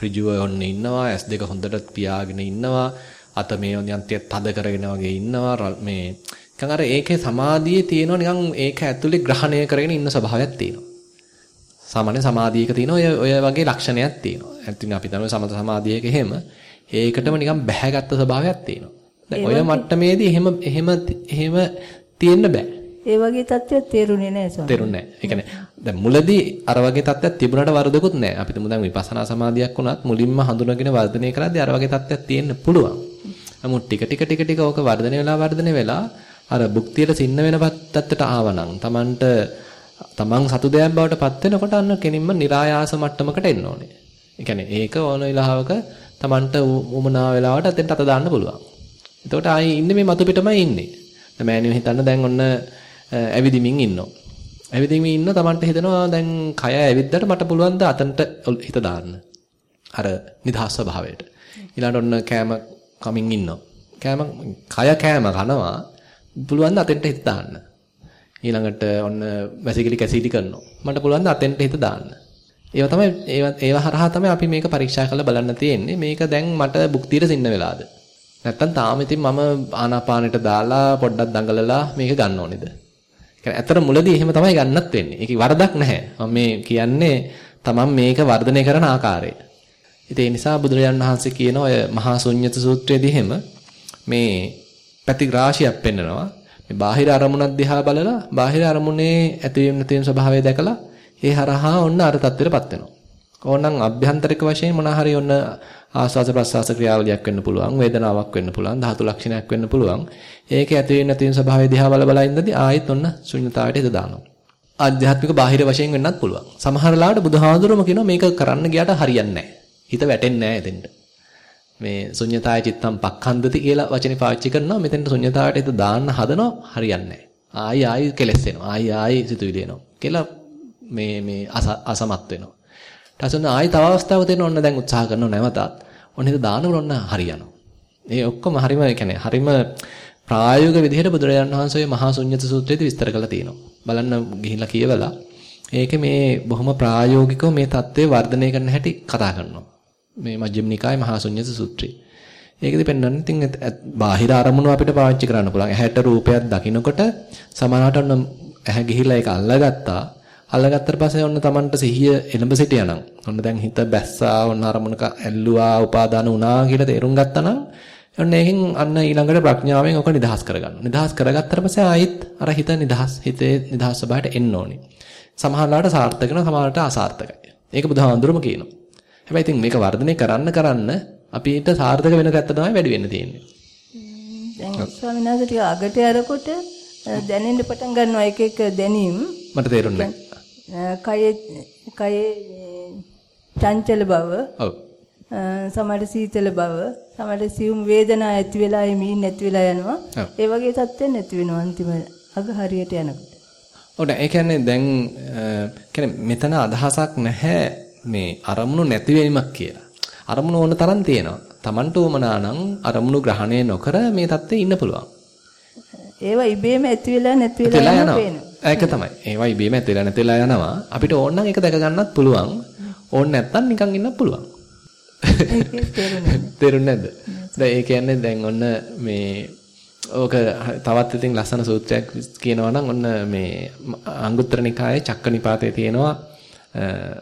ඍජුව ඔන්න ඉන්නවා S2 හොඳට පියාගෙන ඉන්නවා අත මේ යන්තිය තද කරගෙන වගේ ඉන්නවා මේ නිකන් අර ඒකේ සමාධියේ තියෙනවා නිකන් ඒක ඇතුලේ ග්‍රහණය කරගෙන ඉන්න ස්වභාවයක් තියෙනවා. සාමාන්‍ය සමාධියක තියෙන ඔය ඔය වගේ ලක්ෂණයක් තියෙනවා. ඇත්තින් අපි තමයි සමත සමාධියක එහෙම ඒකටම නිකන් බැහැගත්තු ස්වභාවයක් තියෙනවා. දැන් ඔය මට්ටමේදී එහෙම එහෙම එහෙම තියෙන්න බෑ. ඒ වගේ තත්ත්වයක් තේරුනේ නැහැ සෝන. තේරුන්නේ නැහැ. ඒ කියන්නේ දැන් මුලදී අර වගේ තත්ත්වයක් තිබුණාට වරදකුත් නැහැ. අපි තුමු දැන් විපස්සනා සමාධියක් වුණත් මුලින්ම හඳුනගෙන වර්ධනය කරද්දී අර වගේ තත්ත්වයක් තියෙන්න පුළුවන්. නමුත් ටික ටික ටික ටික ඕක වර්ධනය වෙලා වර්ධනය වෙලා අර භුක්තියට සින්න වෙන පැත්තට ආවනම් Tamanට තමන් සතු දෙයක් බවට පත් වෙනකොට අන්න කෙනින්ම નિરાයාස මට්ටමකට එන්න ඕනේ. ඒ කියන්නේ ඒක ඕන වෙලාවක Tamanට උමනා වෙලාවට අතෙන්ට අත දාන්න පුළුවන්. එතකොට ආයේ ඉන්නේ මේ මතු පිටමයි ඉන්නේ. දැන් මෑණියෝ හිතන්න දැන් ඔන්න ඇවිදිමින් ඉන්නවා. ඇවිදිමින් ඉන්න Tamanට හිතෙනවා දැන් කය ඇවිද්දට මට පුළුවන් ද අතන්ට හිත දාන්න. අර නිදහස් ස්වභාවයට. ඊළඟට ඔන්න කෑම කමින් ඉන්නවා. කෑම කය කෑම කනවා පුළුවන් ද අතෙන්ට හිත දාන්න. ඊළඟට ඔන්න වැසිකිලි කැසිලි කරනවා. මට පුළුවන් ද අතෙන්ට හිත දාන්න. ඒව තමයි ඒව හරහා තමයි අපි මේක පරීක්ෂා කරලා බලන්න තියෙන්නේ. මේක දැන් මට භුක්තියට සින්න වෙලාද? නැත්තම් තාම ඉතින් මම ආනාපානෙට දාලා පොඩ්ඩක් දඟලලා මේක ගන්න ඕනේද? කියන්නේ ඇත්තට මුලදී එහෙම තමයි ගන්නත් වෙන්නේ. ඒකේ වරදක් නැහැ. මම මේ කියන්නේ තමන් මේක වර්ධනය කරන ආකාරය. ඉතින් ඒ නිසා බුදුරජාන් වහන්සේ කියන ඔය මහා ශුන්්‍යත සූත්‍රයේදී එහෙම මේ පැති රාශියක් පෙන්නනවා. මේ බාහිර අරමුණක් දිහා බලලා බාහිර අරමුණේ ඇතිවීම නැතිවීම ස්වභාවය දැකලා ඒ හරහා ඔන්න අර தත්ත්වෙටපත් වෙනවා. ඕනනම් අභ්‍යන්තරික වශයෙන් මොන හරි ඔන්න ආස්වාස ප්‍රස්වාස ක්‍රියාවලියක් වෙන්න පුළුවන් වේදනාවක් වෙන්න පුළුවන් ධාතු ලක්ෂණයක් වෙන්න පුළුවන්. ඒකේ ඇතිවීම නැතිවීම ස්වභාවය දිහා බල බල ඉඳදී ආයෙත් ඔන්න ශුන්‍යතාවයට හිත දානවා. ආධ්‍යාත්මික බාහිර වශයෙන් වෙන්නත් පුළුවන්. සමහර ලාවට බුදුහාඳුරම කියනවා මේක කරන්න ගියාට හරියන්නේ නැහැ. හිත වැටෙන්නේ නැහැ එතෙන්ට. මේ ශුන්‍යතාය චිත්තම් පක්ඛන්දති කියලා වචනේ පාවිච්චි කරනවා මෙතෙන්ට ශුන්‍යතාවයට හිත දාන්න හදනවා හරියන්නේ නැහැ ආයි ආයි කෙලස් වෙනවා ආයි ආයි සිතුවිලි එනවා කියලා මේ මේ අසමත් වෙනවා ඊට පස්සේ ආයි තව අවස්ථාවක දෙන්න ඔන්න දැන් උත්සාහ කරනවා නැවතත්. ඔන්න හිත දානකොට ඔන්න හරියනවා. මේ ඔක්කොම හරිම කියන්නේ හරිම ප්‍රායෝගික විදිහට බුදුරජාණන් වහන්සේ මහා ශුන්්‍යත සූත්‍රයේදී විස්තර කරලා තියෙනවා. බලන්න ගිහිල්ලා කියවලා ඒක මේ බොහොම ප්‍රායෝගිකව මේ தත්ත්වය වර්ධනය කරන්න හැටි කතා කරනවා. මේ මජ්ක්‍ධිම නිකායේ මහා ශුන්්‍යත සූත්‍රය. ඒකෙදි පෙන්වන්නේ ඉතින් බාහිර අරමුණු අපිට පාවිච්චි කරන්න පුළුවන්. ඇහැට රූපයක් දකිනකොට සමහරවිට ඔන්න ඇහැ ගිහිල්ලා ඒක අල්ලගත්තා. අල්ලගත්තට පස්සේ ඔන්න Tamanට සිහිය එළඹ සිටියානම් ඔන්න දැන් හිත බැස්සා ඔන්න අරමුණක ඇල්ලුවා උපාදාන වුණා කියලා තේරුම් ගත්තා නම් ඔන්න ඒකෙන් අන්න ඊළඟට ප්‍රඥාවෙන් ඔක නිදහස් කරගන්න. නිදහස් කරගත්තට පස්සේ ආයෙත් අර හිත නිදහස් හිතේ නිදහස් ස්වභාවයට එන්න ඕනේ. සමහරලාට සාර්ථක වෙනවා සමහරලාට අසාර්ථකයි. ඒක බුදුහාඳුරම කියනවා. හැබැයි ඉතින් මේක වර්ධනය කරන්න කරන්න අපිට සාර්ථක වෙන පැත්ත තමයි වැඩි වෙන්න තියෙන්නේ. දැන් ස්වාමීන් වහන්සේ ටික අගට යනකොට දැනෙන්න පටන් ගන්නවා එක එක දැනීම්. මට නැහැ. කයේ කයේ චංචල බව ඔව්. සමහර සීතල බව සමහර සියුම් වේදනා ඇති වෙලා එමින් නැති වෙලා යනවා. ඒ වගේ තත්ත්වෙන් නැති වෙනවා අන්තිම අග හරියට යනකොට. ඔන්න ඒ කියන්නේ දැන් කියන්නේ මෙතන අදහසක් නැහැ මේ අරමුණු නැති වීමක් කියලා අරමුණු ඕන තරම් තියෙනවා Tamanට උමනා නම් අරමුණු ග්‍රහණය නොකර මේ தත්ත්වේ ඉන්න පුළුවන් ඒවා ඉබේම ඇති වෙලා නැති වෙලා යනවා ඒක තමයි. ඒවා ඉබේම ඇතිලා නැතිලා යනවා. අපිට ඕන නම් ඒක දැක ගන්නත් පුළුවන්. ඕන නැත්තම් නිකන් ඉන්නත් පුළුවන්. තේරුන්නේ නැද්ද? දැන් ඒ කියන්නේ දැන් ඔන්න මේ ඕක තවත් ඉතින් ලස්සන සූත්‍රයක් කියනවා නම් ඔන්න මේ අංගුත්තර නිකායේ චක්කනිපාතේ තියෙනවා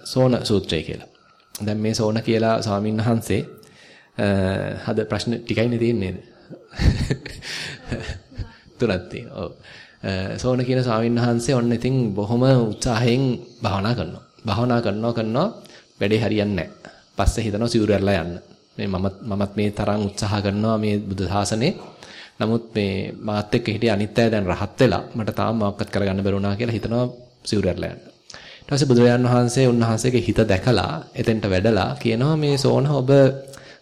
සෝන සූත්‍රය කියලා. දැන් මේ සෝන කියලා ස්වාමීන් වහන්සේ හද ප්‍රශ්න ටිකයිනේ තියෙන්නේ. තුනක් තියෙනවා. ඔව්. සෝන කියන ස්වාමීන් වහන්සේ ඔන්න ඉතින් බොහොම උත්සාහයෙන් භාවනා කරනවා. භාවනා කරනවා කරනවා වැඩේ හරියන්නේ නැහැ. පස්සේ හිතනවා සිවුරල්ලා යන්න. මේ මමත් මමත් මේ තරම් උත්සාහ කරනවා මේ බුදු සාසනේ. නමුත් මේ මාත් එක්ක හිටිය අනිත් අය දැන් රහත් වෙලා මට තාම මොකක්වත් කරගන්න බැරුණා කියලා හිතනවා සිවුරල්ලා යන්න. ඊට පස්සේ බුදුරජාන් වහන්සේ උන්වහන්සේගේ හිත දැකලා එතෙන්ට වැඩලා කියනවා මේ සෝන ඔබ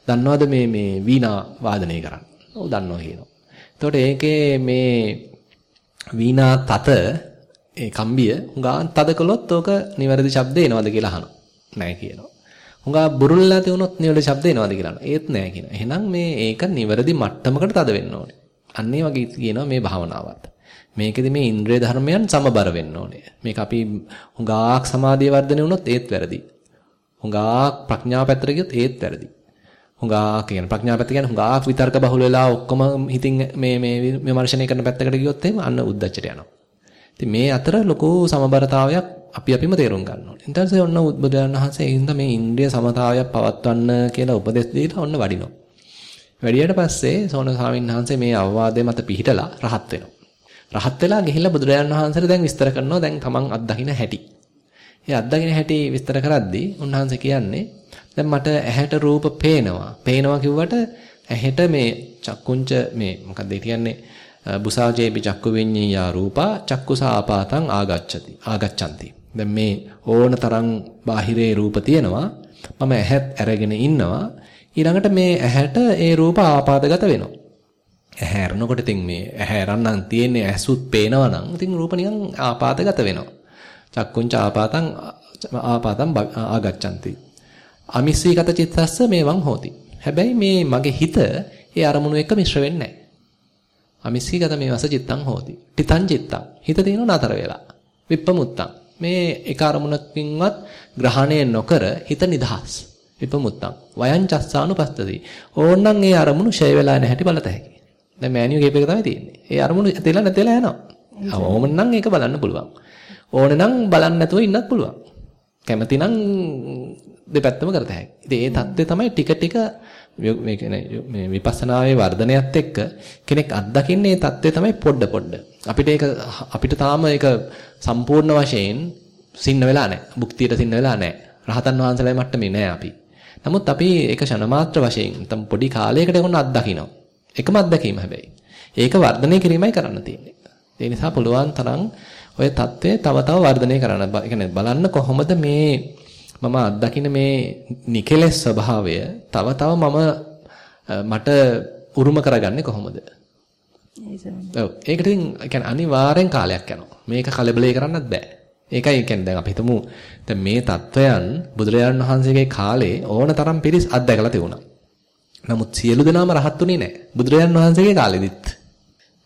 දන්නවද මේ මේ වීණා වාදනය කරන්න? ඔව් දන්නවා කියනවා. එතකොට ඒකේ මේ වීණා තත ඒ කම්බිය හුඟාන් තද කළොත් ඕක නිවැරදි ශබ්ද එනවද කියලා අහනවා. නෑ කියනවා. හුඟා බුරුල්ලා තියුණොත් නිවැරදි ශබ්ද එනවද කියලා අහනවා. ඒත් නෑ කියනවා. එහෙනම් මේ ඒක නිවැරදි මට්ටමකට තද වෙන්න ඕනේ. අන්න ඒ වගේ කියනවා මේ භාවනාවත්. මේකෙදි මේ ඉන්ද්‍රිය ධර්මයන් සමබර වෙන්න ඕනේ. මේක අපි හුඟාක් සමාධිය වර්ධනය වුණොත් ඒත් වැරදි. හුඟාක් ප්‍රඥාව පැත්තට ගියොත් ඒත් වැරදි. හුඟාක් කියන්නේ ප්‍රඥා පැත්ත කියන්නේ හුඟාක් විතර්ක බහුල වෙලා ඔක්කොම හිතින් මේ මේ විමර්ශනය කරන පැත්තකට ගියොත් එහෙම අන්න උද්දච්චයට යනවා. ඉතින් මේ අතර ලොකු සමබරතාවයක් අපි අපිම තේරුම් ගන්න ඕනේ. ඊට පස්සේ ඔන්න බුදුරජාණන් වහන්සේ ඉඳ මේ ඉන්ද්‍රිය සමතාවයක් පවත්වන්න කියලා උපදෙස් දීලා ඔන්න වඩිනවා. වැඩියට පස්සේ සෝන ස්වාමීන් වහන්සේ මේ අවවාදය මත පිහිටලා රහත් වෙනවා. රහත් වෙලා ගිහිල්ලා බුදුරජාණන් වහන්සේට දැන් විස්තර කරනවා. දැන් තමන් අත්දකින්න හැටි. ඒ අත්දකින්න හැටි විස්තර කරද්දී උන්වහන්සේ කියන්නේ දැන් මට ඇහැට රූප පේනවා. පේනවා කිව්වට ඇහෙට මේ චක්කුංච මේ මොකක්ද කියන්නේ බුසාජේපි චක්කු විඤ්ඤාය රූපා චක්කුසා ආපාතං ආගච්ඡති ආගච්ඡanti. දැන් මේ ඕන තරම් බාහිරේ රූප තියෙනවා. මම ඇහත් අරගෙන ඉන්නවා. ඊළඟට මේ ඇහැට ඒ රූප ආපාදගත වෙනවා. ඇහැ අරනකොට ඉතින් මේ ඇහැ අරන්නම් තියෙන්නේ ඇසුත් පේනවා නම් ඉතින් රූප නිකන් ආපාදගත වෙනවා චක්කුංච ආපාතං ආපාතං ආගච්ඡanti අමිස්සීගත චිත්තස්ස මේවං හෝති හැබැයි මේ මගේ හිත ඒ අරමුණු එක්ක මිශ්‍ර වෙන්නේ නැහැ අමිස්සීගත මේ වස චිත්තං හෝති. තිතං චිත්තං. හිත තියෙනව නතර වෙලා. විප්පමුත්තං. මේ එක අරමුණකින්වත් ග්‍රහණය නොකර හිත නිදහස්. විපමුත්තං. වයං චස්සානුපස්තති. ඕන්නම් ඒ අරමුණු ෂය වෙලා නැහැටි බලත හැකි. දැන් මෑනියෝ කීප එක තමයි තියෙන්නේ. ඒ අරමුණු ඇතෙලා නැතෙලා යනවා. ඕමන් නම් ඒක බලන්න පුළුවන්. ඕනේ නම් බලන්න නැතුව ඉන්නත් පුළුවන්. කැමති නම් දෙපැත්තම කරත හැකියි. ඉතින් ඒ தත්ත්වය තමයි ටික ටික මේ මේ විපස්සනාවේ වර්ධනයත් එක්ක කෙනෙක් අත්දකින්නේ මේ தත්ත්වය තමයි පොඩ පොඩ. අපිට ඒක අපිට තාම ඒක සම්පූර්ණ වශයෙන් සින්න වෙලා නැහැ. භුක්තියට සින්න වෙලා නැහැ. රහතන් වහන්සේලා මට්ටමේ නැහැ අපි. නමුත් අපි ඒක ෂණ මාත්‍ර වශයෙන් නැත්නම් පොඩි කාලයකට කොහොම අත්දකිනවා. එකම අත්දැකීම හැබැයි. ඒක වර්ධනය කිරීමයි කරන්න තියෙන්නේ. ඒ නිසා පුළුවන් තරම් ඔය தત્ත්වය තව තව වර්ධනය කරන්න. ඒ කියන්නේ බලන්න කොහොමද මේ මම අත්දකින මේ නිකලස් ස්වභාවය තව තව මම මට උරුම කරගන්නේ කොහොමද? ඔව් ඒකට ඉතින් يعني අනිවාර්යෙන් කාලයක් යනවා. මේක කලබලේ කරන්නත් බෑ. ඒකයි කියන්නේ දැන් අපි හිතමු දැන් මේ தත්වයන් බුදුරජාණන් වහන්සේගේ කාලේ ඕන තරම් පිරිස් අත්දැකලා තිබුණා. නමුත් සියලු දෙනාම රහත්ුනේ නැහැ. බුදුරජාණන් වහන්සේගේ කාලෙදිත්.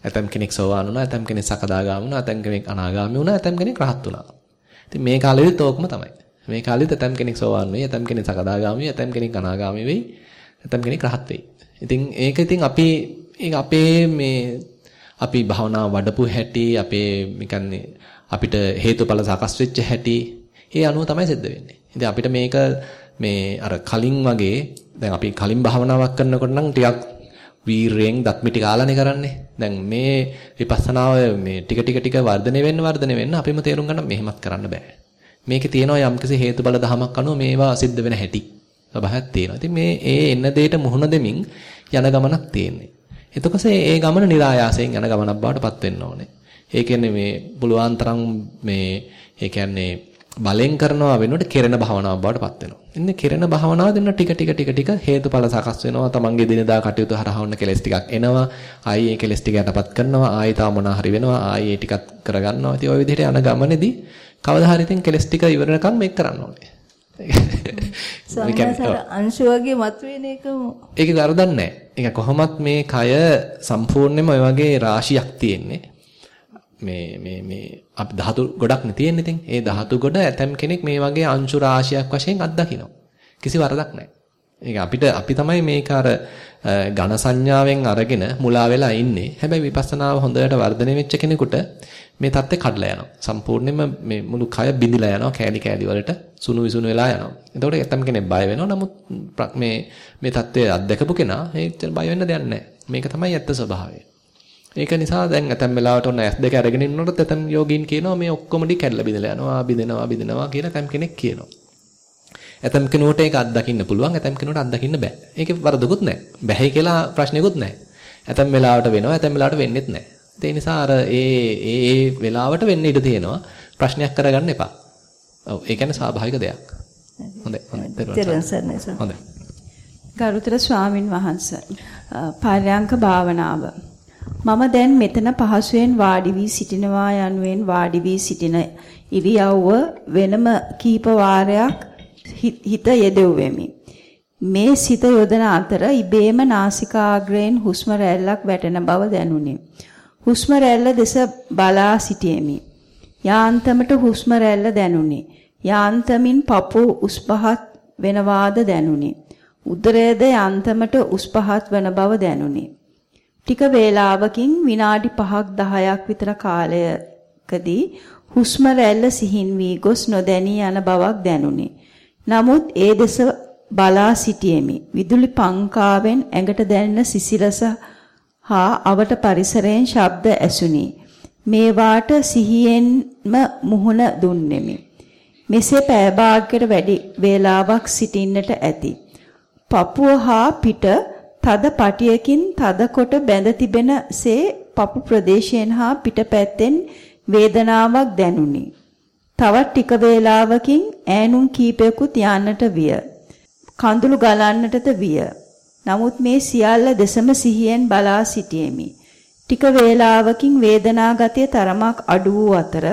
ඇතම් කෙනෙක් සෝවාන් වුණා, ඇතම් කෙනෙක් සකදාගාමී වුණා, ඇතම් කෙනෙක් අනාගාමී වුණා, ඇතම් කෙනෙක් රහත් වුණා. ඉතින් මේ කාලෙදිත් ඕකම තමයි. මේ කාලෙත් ඇතම් කෙනෙක් සෝවාන් වෙයි, ඇතම් කෙනෙක් සකදාගාමී, ඇතම් කෙනෙක් අනාගාමී වෙයි, ඇතම් කෙනෙක් රහත් වෙයි. ඉතින් ඒක ඉතින් අපි ඒක අපේ මේ අපි භවනා වඩපු හැටි, අපේ නිකන්නේ අපිට හේතුඵල සකස් වෙච්ච හැටි, ඒ අනුව තමයි සිද්ධ වෙන්නේ. ඉතින් අපිට මේක මේ අර කලින් වගේ දැන් අපි කලින් භාවනාවක් කරනකොට නම් ටිකක් වීරයෙන් දත්මිටි කාලානේ කරන්නේ. දැන් මේ විපස්සනාව මේ ටික ටික ටික වර්ධනය වෙන්න වර්ධනය වෙන්න අපිම තේරුම් ගන්න මෙහෙමත් කරන්න බෑ. මේකේ තියෙනවා යම්කිසි හේතුබල දහමක් අනුව මේවා සිද්ධ වෙන හැටි. ස්වභාවයක් තියෙනවා. ඉතින් මේ ඒ එන්න දෙයට මුහුණ දෙමින් යන ගමනක් තියෙන්නේ. එතකොට ඒ ගමන નિરાයාසයෙන් යන ගමනක් බවට පත් වෙන්න ඕනේ. ඒ කියන්නේ මේ පුළුවන් තරම් මේ ඒ කියන්නේ බලෙන් කරනවා වෙනුවට කෙරෙන භාවනාවක් බවට පත් වෙනවා. ඉන්නේ කෙරෙන භාවනාව දෙන්න ටික ටික ටික ටික හේතුඵල සකස් වෙනවා. තමන්ගේ දිනදා කටයුතු හරහා වුණ කෙලස් ටිකක් එනවා. ආයි ඒ කෙලස් ටික යටපත් කරනවා. ආයි තා මොනා හරි වෙනවා. ආයි ඒ ටිකත් කරගන්නවා. ඉතින් ওই විදිහට යන ගමනේදී කවදා හරි ඉතින් කෙලස් ටික ඉවරනකම් මේක කරන්න ඕනේ. සමහර අංශු වගේ මතුවෙන එක ඒක වරදක් නැහැ. ඒක කොහොමත් මේ කය සම්පූර්ණයෙන්ම ඔය වගේ රාශියක් තියෙන්නේ. මේ මේ මේ අපි ධාතු ගොඩක් නේ තියෙන්නේ ඉතින්. ඒ ධාතු ගොඩ ඇතම් කෙනෙක් මේ වගේ අංශු රාශියක් වශයෙන් අත්දකිනවා. කිසි වරදක් නැහැ. ඒක අපිට අපි තමයි මේක අර ඝන සංඥාවෙන් අරගෙන මුලා වෙලා ඉන්නේ. හැබැයි විපස්සනාව හොඳට වර්ධනය වෙච්ච කෙනෙකුට මේ தත්ත්වය කඩලා යනවා. සම්පූර්ණයෙන්ම මේ මුළු කය බිඳිලා යනවා කෑලි කෑලි වලට සුණු විසුණු වෙලා යනවා. එතකොට ඇත්තම කෙනෙක් බය වෙනවා. නමුත් මේ මේ தත්ත්වය අත්දකපු කෙනා ඒ බය වෙන්න දෙයක් නැහැ. මේක තමයි ඇත්ත ස්වභාවය. ඒක නිසා දැන් ඇතැම් වෙලාවට ඔන්න S2 අරගෙන ඉන්නකොට ඇතැම් යෝගීන් කියනවා මේ ඔක්කොම ඩි කැඩලා බිඳලා යනවා, බිඳෙනවා, බිඳෙනවා කියලා ඇතැම් කෙනෙක් කියනවා. ඇතැම් කෙනෙකුට ඒක අත්දකින්න පුළුවන්, ඇතැම් කෙනෙකුට අත්දකින්න බෑ. ඒකේ වරදකුත් නැහැ. බැහැ කියලා ප්‍රශ්නෙකුත් නැහැ. ඇතැම් වෙලාවට වෙනවා, ඇතැම් වෙලාවට වෙන්නේත් නැහැ. ඒ නිසා අර ඒ ඒ ඒ වෙලාවට වෙන්න ඉඩ තියෙනවා. ප්‍රශ්නයක් කරගන්න එපා. ඔව් ඒ කියන්නේ ස්වාභාවික දෙයක්. හොඳයි. හොඳයි. හොඳයි. ගරුතර ස්වාමින් වහන්සේ පාරයන්ක භාවනාව මම දැන් මෙතන පහසුවෙන් වාඩි වී සිටිනවා යනුවෙන් වාඩි වී සිටින ඉරියව්ව වෙනම කීප වාරයක් හිත යෙදෙව්වෙමි. මේ සිත යොදන අතර ඉබේම නාසිකාග්‍රයෙන් හුස්ම රැල්ලක් වැටෙන බව දැනුනි. හුස්ම රැල්ල දෙස බලා සිටියෙමි. යාන්තමට හුස්ම රැල්ල දැනුනි. යාන්තමින් පපුව උස් පහත් වෙනවාද දැනුනි. උදරයේද යාන්තමට උස් පහත් වන බව දැනුනි. ටික වේලාවකින් විනාඩි 5ක් 10ක් විතර කාලයකදී හුස්ම රැල්ල සිහින් වී ගොස් නොදැනී යන බවක් දැනුනි. නමුත් ඒ දෙස බලා සිටියෙමි. විදුලි පංකාවෙන් ඇඟට දැනෙන සිසිලස හා අවට පරිසරයෙන් ශබ්ද ඇසුනි. මේවාට සිහියෙන්ම මුහුණ දුන්නෙමි. මෙසේ පෑ භාගයකට වැඩි වේලාවක් සිටින්නට ඇති. පපුව හා පිට තද පටියකින් තද කොට බැඳ තිබෙනසේ පපු ප්‍රදේශයෙන් හා පිටපැත්තෙන් වේදනාවක් දැනුනි. තවත් ටික වේලාවකින් ඈනුම් කීපයකුත් යන්නට විය. කඳුළු ගලන්නටද විය. නමුත් මේ සියල්ල දෙසම සිහියෙන් බලා සිටියෙමි. ටික වේලාවකින් වේදනාගතය තරමක් අඩු වූ අතර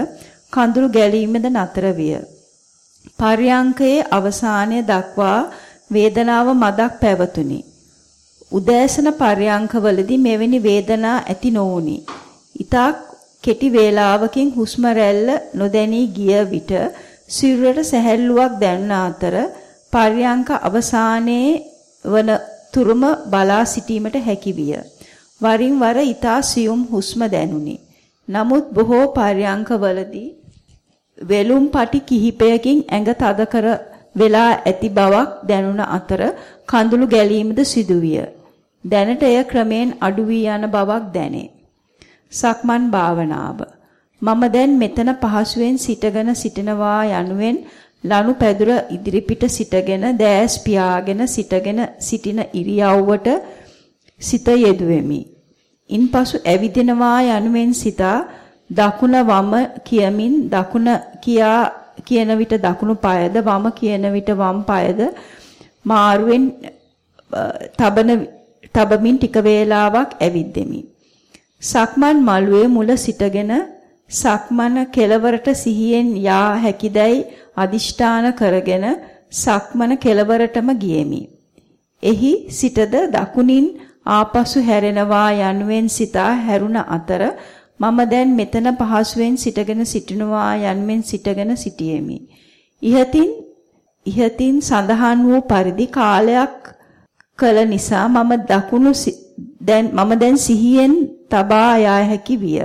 කඳුළු ගැලීමද නතර විය. පර්යංකයේ අවසානය දක්වා වේදනාව මදක් පැවතුනි. උදෑසන පර්යංකවලදී මෙවැනි වේදනා ඇති නොවුනි. ඊටක් කෙටි වේලාවකින් හුස්ම රැල්ල නොදැනී ගිය විට සිරුරට සැහැල්ලුවක් දැනුන අතර පර්යංක අවසානයේ වන තුරුම බලා සිටීමට හැකි විය. වරින් වර ඊතා සියුම් හුස්ම දැනුනි. නමුත් බොහෝ පර්යංකවලදී වෙලුම් පටි කිහිපයකින් ඇඟ තද කර වෙලා ඇති බවක් දැනුන අතර කඳුළු ගැලීමද සිදුවිය. දැනට එය ක්‍රමෙන් අඩු වී යන බවක් දැනේ. සක්මන් භාවනාව. මම දැන් මෙතන පහසුවෙන් සිටගෙන සිටිනවා යනුවෙන් ලනු පැදුර ඉදිරිපිට සිටගෙන දෑස් පියාගෙන සිටගෙන සිටින ඉරියව්වට සිත යෙදුවෙමි. ඉන්පසු ඇවිදිනවා යනුවෙන් සිතා දකුණ වම කියමින් දකුණ කියා කියන විට දකුණු පායද වම කියන විට වම් පායද මාරුවෙන් තබන තබමින් ටික වේලාවක් ඇවිද්දෙමි. සක්මන් මළුවේ මුල සිටගෙන සක්මන කෙලවරට සිහියෙන් යා හැකිදැයි අදිෂ්ඨාන කරගෙන සක්මන කෙලවරටම ගියෙමි. එහි සිටද දකුණින් ආපසු හැරෙනවා යනුවෙන් සිතා හැරුණ අතර මම දැන් මෙතන පහසුවෙන් සිටගෙන සිටිනවා යන්නෙන් සිටගෙන සිටියෙමි. ඉහතින් ඉහතින් සඳහන් වූ පරිදි කාලයක් කල නිසා මම දකුණු දැන් මම දැන් සිහියෙන් තබා යා හැකි විය.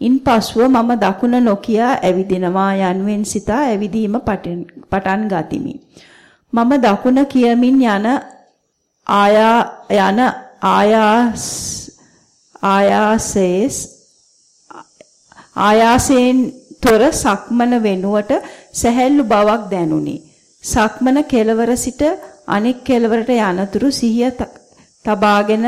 ඉන්පසුව මම දකුණ නොකිය ඇවිදිනවා යන්වෙන් සිතා ඇවිදීම පටන් ගතිමි. මම දකුණ කියමින් යන ආයා යන ආයාස් ආයාසේස් ආයාසයෙන් තොර සක්මන වෙනුවට සැහැල්ලු බවක් දැනුනි. සක්මන කෙලවර සිට අනෙක් කෙලවරට යනතුරු සිහිය තබාගෙන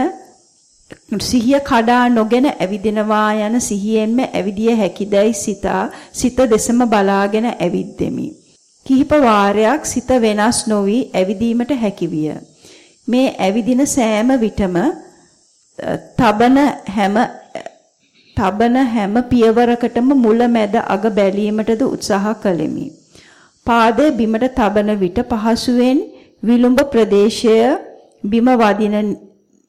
සිහිය කඩා නොගෙන ඇවිදිනවා යන සිහියෙන්ම ඇවිදිය හැකිදයි සිතා සිත දෙසම බලාගෙන ඇවිද්දෙමි. කිහිප වාරයක් සිත වෙනස් නොවි ඇවිදීමට හැකිවිය. මේ ඇවිදින සෑම විටම තබන හැම තබන හැම පියවරකටම මුල මැද අග බැලීමටද උත්සාහ කළෙමි. පාදයේ බිමට තබන විට පහසුවෙන් විලුඹ ප්‍රදේශය බිම වදින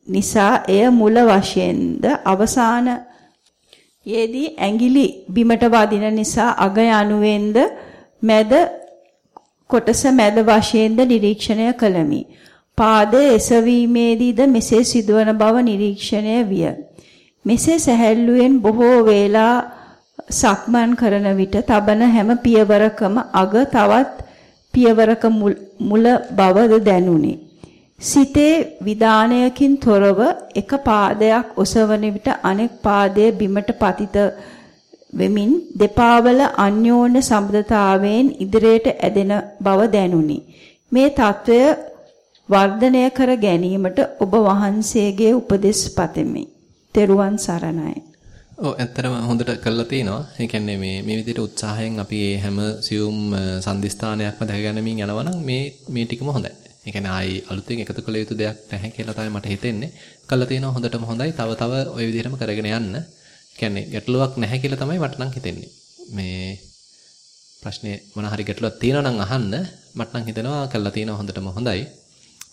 නිසා එය මුල වශයෙන්ද අවසාන යේදී ඇඟිලි බිමට වදින නිසා අග යනුවෙන්ද මැද කොටස මැද වශයෙන්ද නිරීක්ෂණය කළමි. පාදයේ එසවීමේදීද මෙසේ සිදුවන බව නිරීක්ෂණය විය. මෙසේ සැහැල්ලුවෙන් බොහෝ වේලා සක්මන් කරන විට තබන හැම පියවරකම අග තවත් පියවරක මුල බවද දැනුනි. සිතේ විදානයකින් තොරව එක පාදයක් ඔසවන විට අනෙක් පාදය බිමට පතිත වෙමින් දෙපාවල අන්‍යෝන්‍ය සම්බන්ධතාවයෙන් ඉදිරියට ඇදෙන බව දැනුනි. මේ తত্ত্বය වර්ධනය කර ගැනීමට ඔබ වහන්සේගේ උපදෙස් පතමි. තෙරුවන් සරණයි. ඔව් ඇත්තටම හොඳට කරලා තිනවා. ඒ කියන්නේ මේ මේ විදිහට උත්සාහයෙන් අපි මේ හැම සියුම් සංදිස්ථානයක්ම දැකගැනීමෙන් යනවා නම් මේ මේ ටිකම හොඳයි. ඒ කියන්නේ ආයි අලුතෙන් එකතු කළ යුතු දෙයක් නැහැ කියලා තමයි මට හිතෙන්නේ. කරලා තිනවා හොඳටම හොඳයි. තව තව ওই විදිහටම කරගෙන යන්න. කියන්නේ ගැටලුවක් නැහැ කියලා තමයි මට නම් හිතෙන්නේ. මේ ප්‍රශ්නේ මොන හරි ගැටලුවක් තියෙනවා නම් අහන්න. මට නම් හිතෙනවා කරලා තිනවා හොඳටම හොඳයි.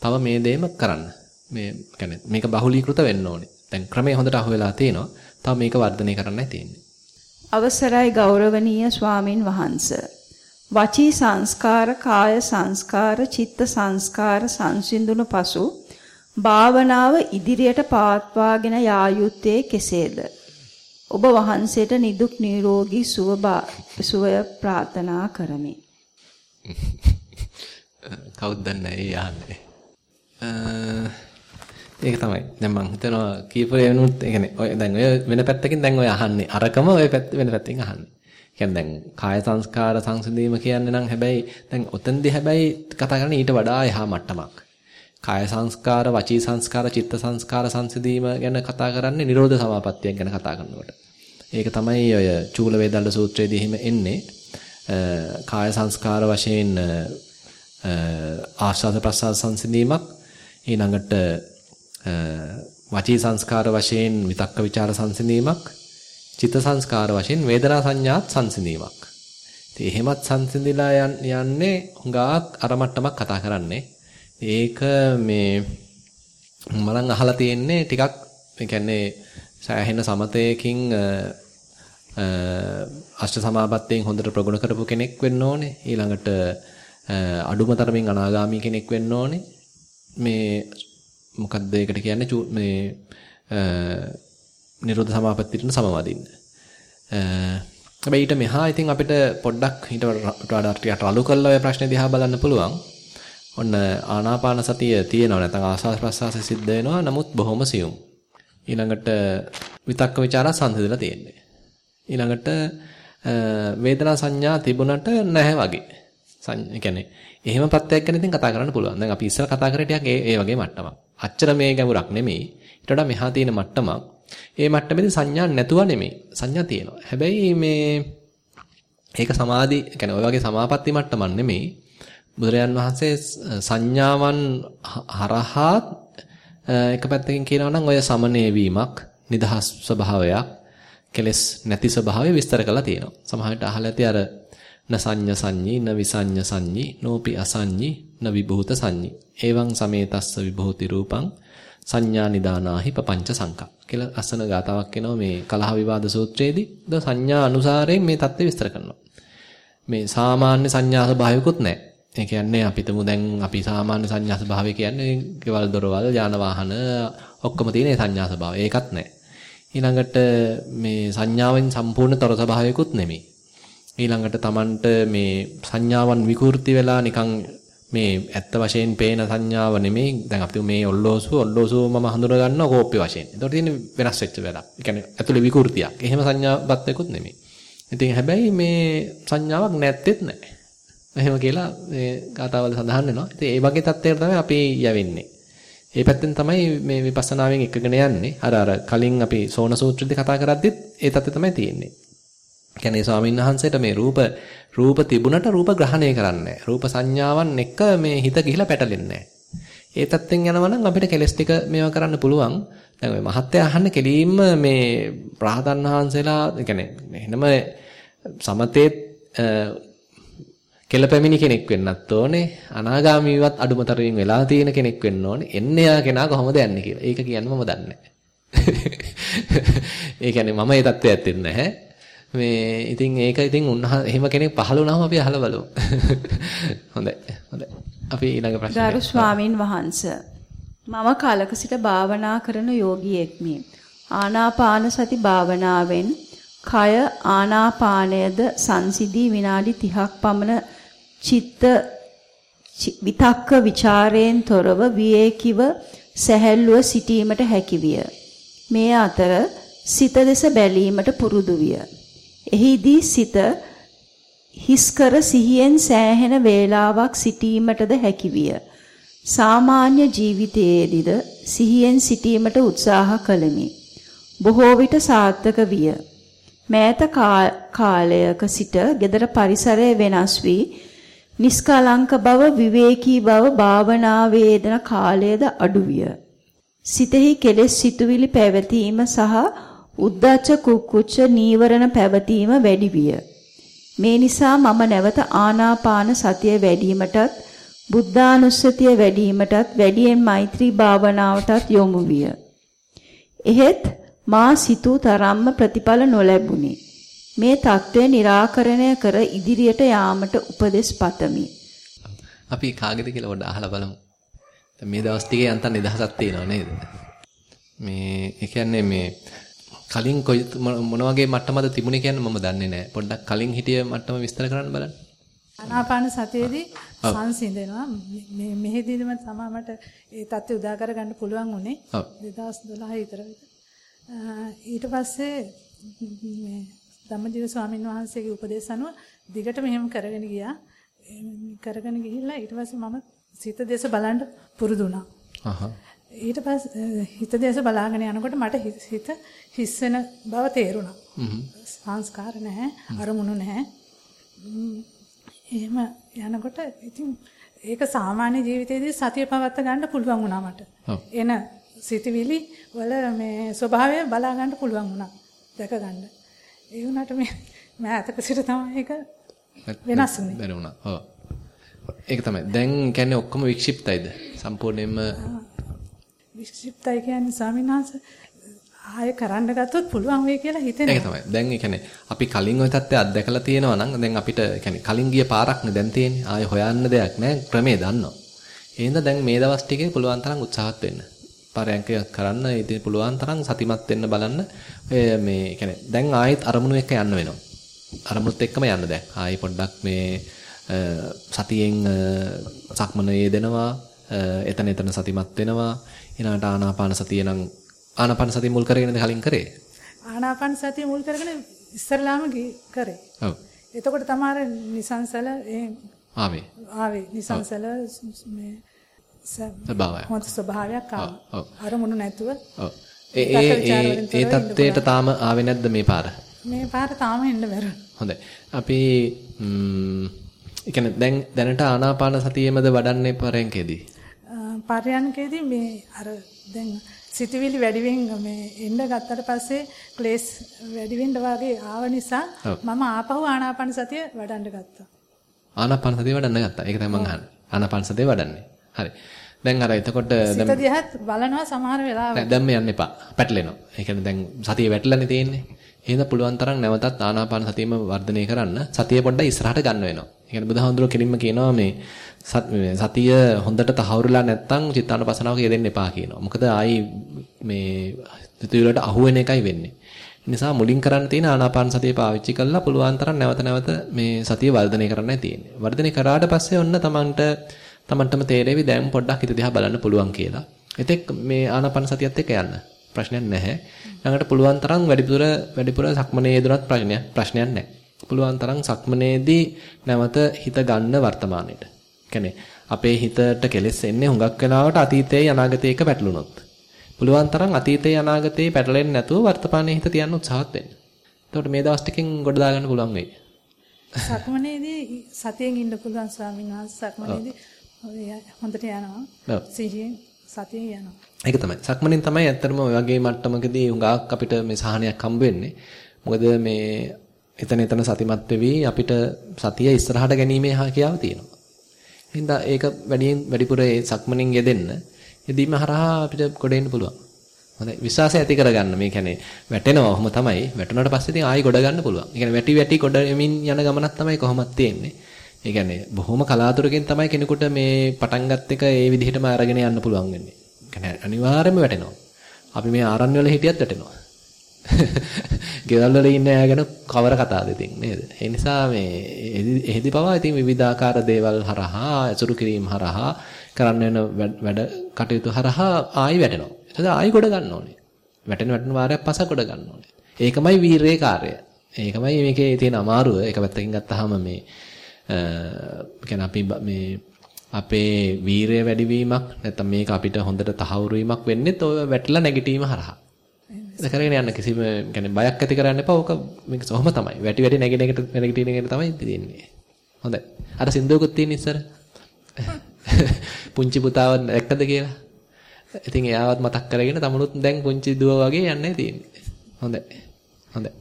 තව මේ දෙයම කරන්න. මේ කියන්නේ මේක බහුලීකృత වෙන්න ඕනේ. දැන් ක්‍රමය හොඳට අහුවෙලා තියෙනවා. තව මේක වර්ධනය කරන්නයි තියෙන්නේ. අවසරයි ගෞරවනීය ස්වාමින් වහන්සේ. වචී සංස්කාර, කාය සංස්කාර, චිත්ත සංස්කාර සංසිඳුණු පසු භාවනාව ඉදිරියට පවත්වාගෙන යා යුත්තේ කෙසේද? ඔබ වහන්සේට නිදුක් නිරෝගී සුවය ප්‍රාර්ථනා කරමි. කවුද දන්නේ යන්නේ? ඒක තමයි. දැන් මම හිතනවා කීප වෙනුත් ඒ කියන්නේ ඔය දැන් ඔය වෙන පැත්තකින් දැන් ඔය අහන්නේ. අරකම ඔය පැත්ත වෙන පැත්තකින් අහන්නේ. කියන්නේ දැන් කාය සංස්කාර සංසිඳීම කියන්නේ නම් හැබැයි දැන් ඔතෙන්දී හැබැයි කතා කරන්නේ ඊට වඩා එහා මට්ටමක්. කාය සංස්කාර, වචී සංස්කාර, චිත්ත සංස්කාර සංසිඳීම ගැන කතා කරන්නේ නිරෝධ සමාපත්තියක් ගැන කතා කරනකොට. ඒක තමයි ඔය චූල වේදල්ල සූත්‍රයේදී එහෙම එන්නේ. කාය සංස්කාර වශයෙන් ආස්වාද ප්‍රසආස සංසිඳීමක් ඊළඟට වචී සංස්කාර වශයෙන් විතක්ක ਵਿਚාර සංසිඳීමක් චිත්ත සංස්කාර වශයෙන් වේදනා සංඥාත් සංසිඳීමක්. ඉතින් එහෙමත් සංසිඳිලා යන්නේ හුඟක් අර මට්ටමක් කතා කරන්නේ. ඒක මේ මම අහලා තියෙන්නේ ටිකක් ඒ කියන්නේ සෑහෙන සමතයකින් අෂ්ට සමාපත්තෙන් හොඳට ප්‍රගුණ කරපු කෙනෙක් වෙන්න ඕනේ. ඊළඟට අඩුම තරමින් අනාගාමී කෙනෙක් වෙන්න ඕනේ. මේ මොකක්ද ඒකට කියන්නේ මේ නිරෝධ සමාපත්තියට සමවදින්න. හැබැයි ඊට මෙහා ඉතින් අපිට පොඩ්ඩක් ඊට වඩා ටිකක් අලු කරලා ඔය ප්‍රශ්නේ දිහා බලන්න පුළුවන්. ඔන්න ආනාපාන සතිය තියෙනවා නැත්නම් ආස්වාද ප්‍රසආස සිද්ධ වෙනවා නමුත් බොහොම සියුම්. ඊළඟට විතක්ක ਵਿਚාර සංසිඳලා තියෙන්නේ. ඊළඟට වේදනා සංඥා තිබුණට නැහැ වගේ. ඒ කියන්නේ එහෙම ප්‍රත්‍යක් ගැන ඉතින් කතා කරන්න පුළුවන්. දැන් අපි ඉස්සර කතා කරේ ටිකක් ඒ ඒ වගේ මට්ටමක්. අච්චර මේ ගැඹුරක් නෙමෙයි. ඊට වඩා මෙහා තියෙන මට්ටමක්. ඒ මට්ටමේදී සංඥා නැතුව නෙමෙයි. සංඥා තියෙනවා. හැබැයි මේ ඒක සමාධි කියන්නේ ওই වගේ සමාපatti මට්ටමක් නෙමෙයි. බුදුරජාන් වහන්සේ සංඥාවන් හරහා එක පැත්තකින් කියනවා නම් ඔය සමනේ වීමක්, නිදහස් ස්වභාවයක්, කෙලෙස් නැති ස්වභාවය විස්තර කරලා තියෙනවා. සමහරවිට අහලා ඇති අර නසඤ්ඤ සංඤී නවිසඤ්ඤ සංඤී නෝපි අසඤ්ඤී නවිභූත සංඤී එවං සමේතස්ස විභූති රූපං සංඥා නිදානාහි පపంచ සංකා කියලා අසන ගාතාවක් එනවා මේ කලහ විවාද සූත්‍රයේදී. ද සංඥා අනුසාරයෙන් මේ தත්ත්වය විස්තර කරනවා. මේ සාමාන්‍ය සංඥා ස්වභාවිකුත් නැහැ. ඒ කියන්නේ අපිටම දැන් අපි සාමාන්‍ය සංඥා ස්වභාවය කියන්නේ කෙවල් දොරවල් යාන වාහන ඔක්කොම තියෙන සංඥා ස්වභාවය. ඒකත් නැහැ. ඊළඟට මේ සංඥාවෙන් සම්පූර්ණ තොර ස්වභාවයකුත් නෙමෙයි. ඊළඟට Tamanට මේ සංඥාවන් විකෘති වෙලා නිකන් මේ ඇත්ත වශයෙන් පේන සංඥාව නෙමෙයි. දැන් අපි මේ ඔල්ලෝසුව ඔල්ලෝසුව මම හඳුනා ගන්නවා කෝප්පේ වශයෙන්. ඒතකොට තියෙන වෙනස් වෙච්ච වැඩක්. ඒ කියන්නේ ඇතුලේ විකෘතියක්. එහෙම සංඥාවක් වෙකුත් නෙමෙයි. ඉතින් හැබැයි මේ සංඥාවක් නැත්තේත් නැහැ. එහෙම කියලා මේ කතාවල සඳහන් වෙනවා. ඉතින් ඒ වගේ තත්ත්වයකට තමයි අපි යවෙන්නේ. ඒ පැත්තෙන් තමයි මේ විපස්සනාවෙන් එකගෙන යන්නේ. අර අර කලින් අපි සෝන සූත්‍රයේදී කතා කරද්දිත් ඒ தත්ත්වය තමයි තියෙන්නේ. කියන්නේ ස්වාමීන් වහන්සේට මේ රූප රූප තිබුණට රූප ග්‍රහණය කරන්නේ රූප සංඥාවන් එක්ක මේ හිත ගිහිලා පැටලෙන්නේ ඒ தත්ත්වෙන් යනවා නම් අපිට කෙලස් ටික මේවා කරන්න පුළුවන්. දැන් ඔය මහත්ය අහන්න කෙලින්ම මේ රහතන් වහන්සේලා කියන්නේ එහෙනම සමතේ කෙලපැමිණි කෙනෙක් වෙන්නත් ඕනේ අනාගාමීවත් අඩුමතරමින් වෙලා තියෙන කෙනෙක් වෙන්න ඕනේ එන්නේ යා කෙනා කොහොමද යන්නේ කියලා. ඒක කියන්නේ මම දන්නේ ඒ කියන්නේ මම ඒ தත්ත්වයට දෙන්නේ නැහැ. මේ ඉතින් ඒක ඉතින් උන්හ එහෙම කෙනෙක් පහළ වුණාම අපි අහලා බලමු. හොඳයි. හොඳයි. අපි ඊළඟ ප්‍රශ්නයට. ගරු ස්වාමින් වහන්සේ මම කාලක සිට භාවනා කරන යෝගියෙක්මි. ආනාපාන සති භාවනාවෙන් කය ආනාපානයද සංසිදී විනාඩි 30ක් පමණ චිත්ත විතක්ක ਵਿਚාරයෙන් තොරව විවේකීව සැහැල්ලුව සිටීමට හැකිවිය. මේ අතර සිත දෙස බැලීමට පුරුදු විය. එහිදී සිත හිස්කර සිහියෙන් සෑහෙන වේලාවක් සිටීමටද හැකිවිය. සාමාන්‍ය ජීවිතයේදීද සිහියෙන් සිටීමට උත්සාහ කළෙමි. බොහෝ විට සාර්ථක විය. මෑත කාලයක සිට gedara පරිසරය වෙනස් වී නිස්කලංක බව විවේකී බව භාවනාවේ යෙදෙන කාලයද අඩු විය. සිතෙහි කෙලෙස් සිතුවිලි පැවතීම සහ උද්දච්ච කුක්කුච්ච නීවරණ පැවතීම වැඩි විය. මේ නිසා මම නැවත ආනාපාන සතිය වැඩිවීමටත් බුද්ධානුස්සතිය වැඩිවීමටත් වැඩියෙන් මෛත්‍රී භාවනාවටත් යොමු විය. එහෙත් මා සිතූ තරම්ම ප්‍රතිඵල නොලැබුණි. මේ தත්ත්වය निराකරණය කර ඉදිරියට යාමට උපදෙස් පතමි. අපි කාගෙද කියලා පොඩ්ඩ අහලා බලමු. මේ දවස් ටිකේ යන්තම් නිදහසක් තියෙනව නේද? මේ ඒ කියන්නේ මේ කලින් මොන වගේ මට්ටමද තිබුණේ කියන්නේ මම දන්නේ නැහැ. පොඩ්ඩක් කලින් හිටිය මට්ටම විස්තර කරන්න බලන්න. ආනාපාන සතියේදී සංසිඳෙනවා. මේ මෙහෙදීම තමයි මට ඒ தත්ත්වය උදා කරගන්න පුළුවන් උනේ. 2012 විතර ඊට පස්සේ මේ ධම්මජීව ස්වාමීන් වහන්සේගේ උපදේශ අනුව දිගට මෙහෙම කරගෙන ගියා. කරගෙන ගිහිල්ලා ඊට පස්සේ මම සිත දේශ බලන්න පුරුදු වුණා. ඊට පස්සේ හිත දැස බලාගෙන යනකොට මට හිත හිස් වෙන බව තේරුණා. සංස්කාර නැහැ, අරමුණු නැහැ. එහෙම යනකොට ඉතින් ඒක සාමාන්‍ය ජීවිතයේදී සතිය පවත්වා ගන්න පුළුවන් වුණා මට. එන සිතවිලි වල මේ ස්වභාවය බලා ගන්න පුළුවන් වුණා. දැක ගන්න. ඒ වුණාට මේ මෑතක සිට තමයි ඒක වෙනස් වුනේ. වෙනුණා. ඔව්. ඒක තමයි. දැන් කියන්නේ ඔක්කොම වික්ෂිප්තයිද? සම්පූර්ණයෙන්ම වික්ෂිප්තයි කියන්නේ ස්වාමීන් වහන්සේ ආය කරන්න ගත්තොත් පුළුවන් වෙයි කියලා හිතෙනවා. ඒක තමයි. දැන් ඒ කියන්නේ අපි කලින් ওই தත්ත්වය අත්දැකලා තියෙනවා නම් දැන් අපිට يعني කලින් ගිය පාරක් නේ දැන් තියෙන්නේ. ආය හොයන්න දෙයක් නැහැ. ක්‍රමේ දන්නවා. එහෙනම් දැන් මේ දවස් ටිකේ පුළුවන් තරම් උත්සාහවත් වෙන්න. පරයන්කය කරන්න ඉතින් පුළුවන් තරම් සතිමත් වෙන්න බලන්න. ඔය මේ يعني දැන් ආයෙත් අරමුණු එක යන්න වෙනවා. අරමුණුත් එක්කම යන්න දැන්. ආයෙ පොඩ්ඩක් මේ සතියෙන් සක්මන යෙදෙනවා. එතන එතන සතිමත් වෙනවා. ඊළඟට ආනාපාන සතිය නම් ආනාපාන සතිය මුල් කරගෙනද කලින් කරේ? ආනාපාන සතිය මුල් කරගෙන ඉස්සරලාම කරේ. ඔව්. එතකොට තමයි නිසංසල ආවේ. ආවේ නිසංසල මේ ස්වභාවය. හොඳ ස්වභාවයක් ආවා. අරමුණු නැතුව. ඔව්. ඒ ඒ ඒ தත්ත්වයට තාම ආවේ නැද්ද මේ පාර? මේ පාර තාම එන්න බැහැ. හොඳයි. අපි ඒ කියන්නේ දැන් දැනට ආනාපාන සතියෙමද වඩන්නේ පරයන්කේදී? පරයන්කේදී මේ අර දැන් සිතවිලි වැඩි වෙන මේ එන්න ගත්තට පස්සේ ක්ලේස් වැඩි වෙන්න වගේ ආව නිසා මම ආපහු ආනාපාන සතිය වඩන්න ගත්තා. ආනාපාන සතිය වඩන්න ගත්තා. ඒක තමයි මම අහන්නේ. ආනාපාන සතිය වඩන්නේ. හරි. දැන් අර එතකොට දැන් සිත දිහත් බලනවා සමහර වෙලාවට. දැන් මේ යන්න එපා. පැටලෙනවා. ඒ කියන්නේ දැන් සතිය වැටලානේ තියෙන්නේ. එහෙනම් පුළුවන් තරම් නැවතත් ආනාපාන සතියම වර්ධනය කරන්න සතිය පොඩ්ඩක් ඉස්සරහට ගන්න වෙනවා. ඒ කියන්නේ බුදුහාමුදුරුවෝ කෙලින්ම කියනවා මේ සතිය හොඳට තහවුරුලා නැත්තම් චිත්තානුපසනාවක යෙදෙන්න එපා කියනවා. මොකද ආයි මේ සිතුවිලට අහු වෙන එකයි වෙන්නේ. නිසා මුලින් කරන්න තියෙන ආනාපාන සතිය පාවිච්චි කරලා පුළුවන් තරම් නැවත නැවත මේ සතිය වර්ධනය කරන්නයි තියෙන්නේ. වර්ධනය කරාට පස්සේ ඔන්න Tamanට Tamanටම තේරෙවි දැන් පොඩ්ඩක් හිත දිහා බලන්න පුළුවන් කියලා. එතෙක් මේ ආනාපාන සතියත් එක්ක යන්න. ප්‍රශ්නයක් නැහැ. ළඟට පුළුවන් තරම් වැඩිපුර වැඩිපුර සක්මනේ යෙදුනත් ප්‍රශ්නයක් ප්‍රශ්නයක් නැහැ. පුළුවන් තරම් සක්මනේදී නැවත හිත ගන්න වර්තමානෙට. කියන්නේ අපේ හිතට කෙලෙස් එන්නේ හුඟක් වෙලාවට අතීතයේ අනාගතයේ එක පැටලුනොත්. පුළුවන් තරම් අතීතයේ අනාගතයේ පැටලෙන්නේ නැතුව වර්තමානයේ හිත තියන්න උත්සාහත් වෙන්න. එතකොට මේ දවස් ටිකෙන් ගොඩ දාගන්න පුළුවන් වෙයි. සක්මනේදී සතියෙන් ඉන්න පුළුවන් ස්වාමීන් වහන්සේ සක්මනේදී හොඳට යනවා. සිහියෙන් සතියෙන් යනවා. ඒක තමයි. සක්මනෙන් තමයි ඇත්තටම ඔය වගේ මට්ටමකදී හුඟක් අපිට මේ සහනයක් හම්බ වෙන්නේ. මොකද මේ එතන එතන සතිමත් වෙවි අපිට සතිය ඉස්සරහට ගැනීමේ හැකියාව තියෙනවා. හින්දා ඒක වැඩියෙන් වැඩිපුර ඒ සක්මනින් යෙදෙන්න යෙදීම හරහා අපිට ගොඩ පුළුවන්. හොඳයි විශ්වාසය ඇති කරගන්න. මේ කියන්නේ වැටෙනවා ඔහොම තමයි. වැටුණාට පස්සේ ඉතින් ආයෙ ගොඩ ගන්න පුළුවන්. ඒ කියන්නේ වැටි වැටි ගොඩ යමින් යන ගමනක් තමයි කොහොමද තියෙන්නේ. ඒ කියන්නේ බොහොම කලාතුරකින් තමයි කෙනෙකුට මේ පටන් ගත් එක ඒ විදිහටම අරගෙන යන්න පුළුවන් වෙන්නේ. ඒ කියන්නේ අනිවාර්යයෙන්ම වැටෙනවා. අපි මේ ආරණ්‍ය වල හිටියත් වැටෙනවා. ගෙවල් වල ඉන්න අය ගැන කවර කතාවද ඉතින් නේද? ඒ නිසා මේ එහෙදි පවා ඉතින් විවිධාකාර දේවල් හරහා අසුරු කිරීම හරහා කරන්න වෙන වැඩ කටයුතු හරහා ආයි වැටෙනවා. එතකොට ආයි ගොඩ ගන්න ඕනේ. වැටෙන වැටෙන වාරයක් පස ගොඩ ගන්න ඕනේ. ඒකමයි වීරයේ කාර්යය. ඒකමයි මේකේ තියෙන අමාරුව. ඒක පැත්තකින් ගත්තාම මේ අ අපි මේ අපේ වීරය වැඩිවීමක් නැත්නම් මේක අපිට හොඳට තහවුරු වීමක් වෙන්නේ ඔය වැටලා නැගිටීම හරහා. ඒක කරගෙන යන්න කිසිම يعني බයක් ඇති කරන්න එපා. ඕක මේක සොහම තමයි. වැටි වැටි නැගින එකට නැගිටින එකට තමයි තියෙන්නේ. හොඳයි. අර සින්දුවකුත් තියෙන ඉස්සර. පුංචි පුතාව දැක්කද කියලා. ඉතින් එයාවත් මතක් කරගෙන තමනුත් දැන් පුංචි දුව වගේ යන්නේ තියෙන්නේ. හොඳයි. හොඳයි.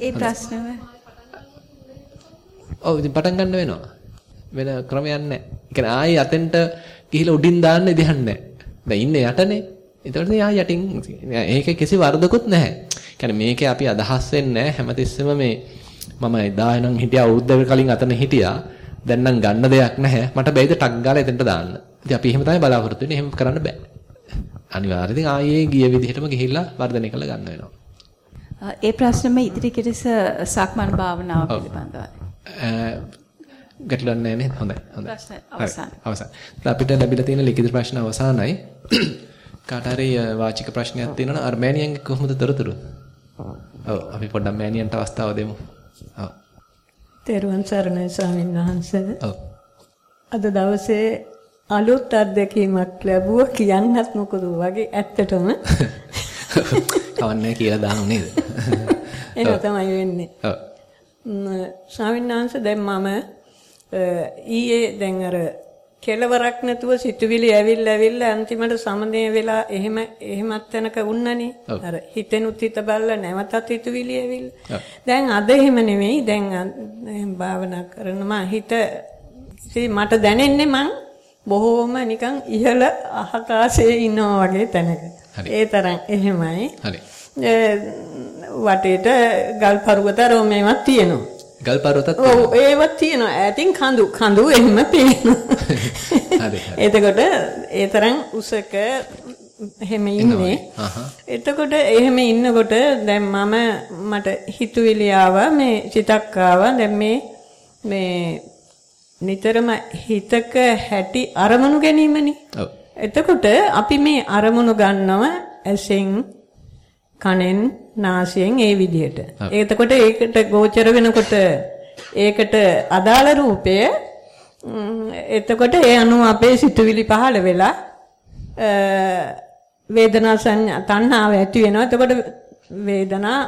ඒ ප්‍රශ්නව ඔව් ඉතින් පටන් ගන්න වෙනවා. වෙන ක්‍රමයක් නැහැ. ඒ කියන්නේ ආයි අතෙන්ට ගිහිලා උඩින් දාන්න ඉදහන්නේ නැහැ. දැන් ඉන්නේ යටනේ. ඒතකොට යා යටින් ඒකේ කිසි වරදකුත් නැහැ. කියන්නේ මේකේ අපි අදහස් වෙන්නේ හැමතිස්සෙම මේ මම එදා නම් හිටියා අවුරුද්දක කලින් අතන හිටියා. දැන් නම් ගන්න දෙයක් නැහැ. මට බැයිද ටක් ගාලා එතනට දාන්න. ඉතින් අපි එහෙම තමයි බලාපොරොත්තු වෙන්නේ. එහෙම කරන්න බෑ. අනිවාර්යයෙන් ඉතින් ආයේ ගිය විදිහටම ගිහිල්ලා වර්ධනය කරලා ගන්න වෙනවා. ඒ ප්‍රශ්නෙම ඉදිරි කෙලෙස සක්මන් භාවනාව පිළිබඳවයි. ගැටලුවක් නැහැ නේද? හොඳයි. හොඳයි. ප්‍රශ්න අවසන්. අවසන්. අපිට ලැබිලා තියෙන ලිඛිත ප්‍රශ්න අවසానයි. කාට හරි වාචික ප්‍රශ්නයක් තියෙනවා නම් අර්මේනියන්ගේ කොහොමද තොරතුරු? ඔව් අපි පොඩ්ඩක් මෑනියන්ට අවස්ථාව දෙමු. ඔව්. තෙරුවන් සරණයි ස්වාමීන් වහන්සේ. ඔව්. අද දවසේ අලුත් අත්දැකීමක් ලැබුවා කියන්නත් මොකද වගේ ඇත්තටම කවන්නේ කියලා දානු නේද? එහෙම තමයි වෙන්නේ. ඔව්. ස්වාමීන් වහන්සේ දැන් මම ඊයේ දැන් අර කෙලවරක් නැතුව සිතුවිලි ඇවිල්ලා ඇවිල්ලා අන්තිමට සමනය වෙලා එහෙම එහෙමත් තැනක වුණනේ. අර හිතෙනුත් හිත බලලා නැවතත් හිතුවිලි ඇවිල්ලා. දැන් අද එහෙම නෙමෙයි. දැන් භාවනා කරනවා හිත මට දැනෙන්නේ මං බොහෝම නිකන් ඉහළ ආකාශයේ ඉන්නවා වගේ තැනක. ඒ තරම් එහෙමයි. හරි. වටේට ගල් පර්වත රෝමේවත් තියෙනවා. ගල් පර්වතත් ඔව් ඒවත් තියෙනවා. ඈතින් කඳු කඳු එහෙම පේනවා. හරි. එතකොට ඒ තරම් උසක එහෙම ඉන්නේ. එතකොට එහෙම ඉන්නකොට දැන් මම මට හිතුවිලි ආවා මේ සිතක් ආවා දැන් මේ මේ නිතරම හිතක හැටි අරමුණු ගැනීමනේ. ඔව්. එතකොට අපි මේ අරමුණු ගන්නව ඇසෙන් කනෙන් නාසයෙන් ඒ විදිහට. එතකොට ඒකට ගෝචර වෙනකොට ඒකට අදාළ රූපය එතකොට ඒ අනුව අපේ සිතුවිලි පහළ වෙලා වේදනා සංඥා තණ්හාව ඇති වෙනවා. එතකොට වේදනා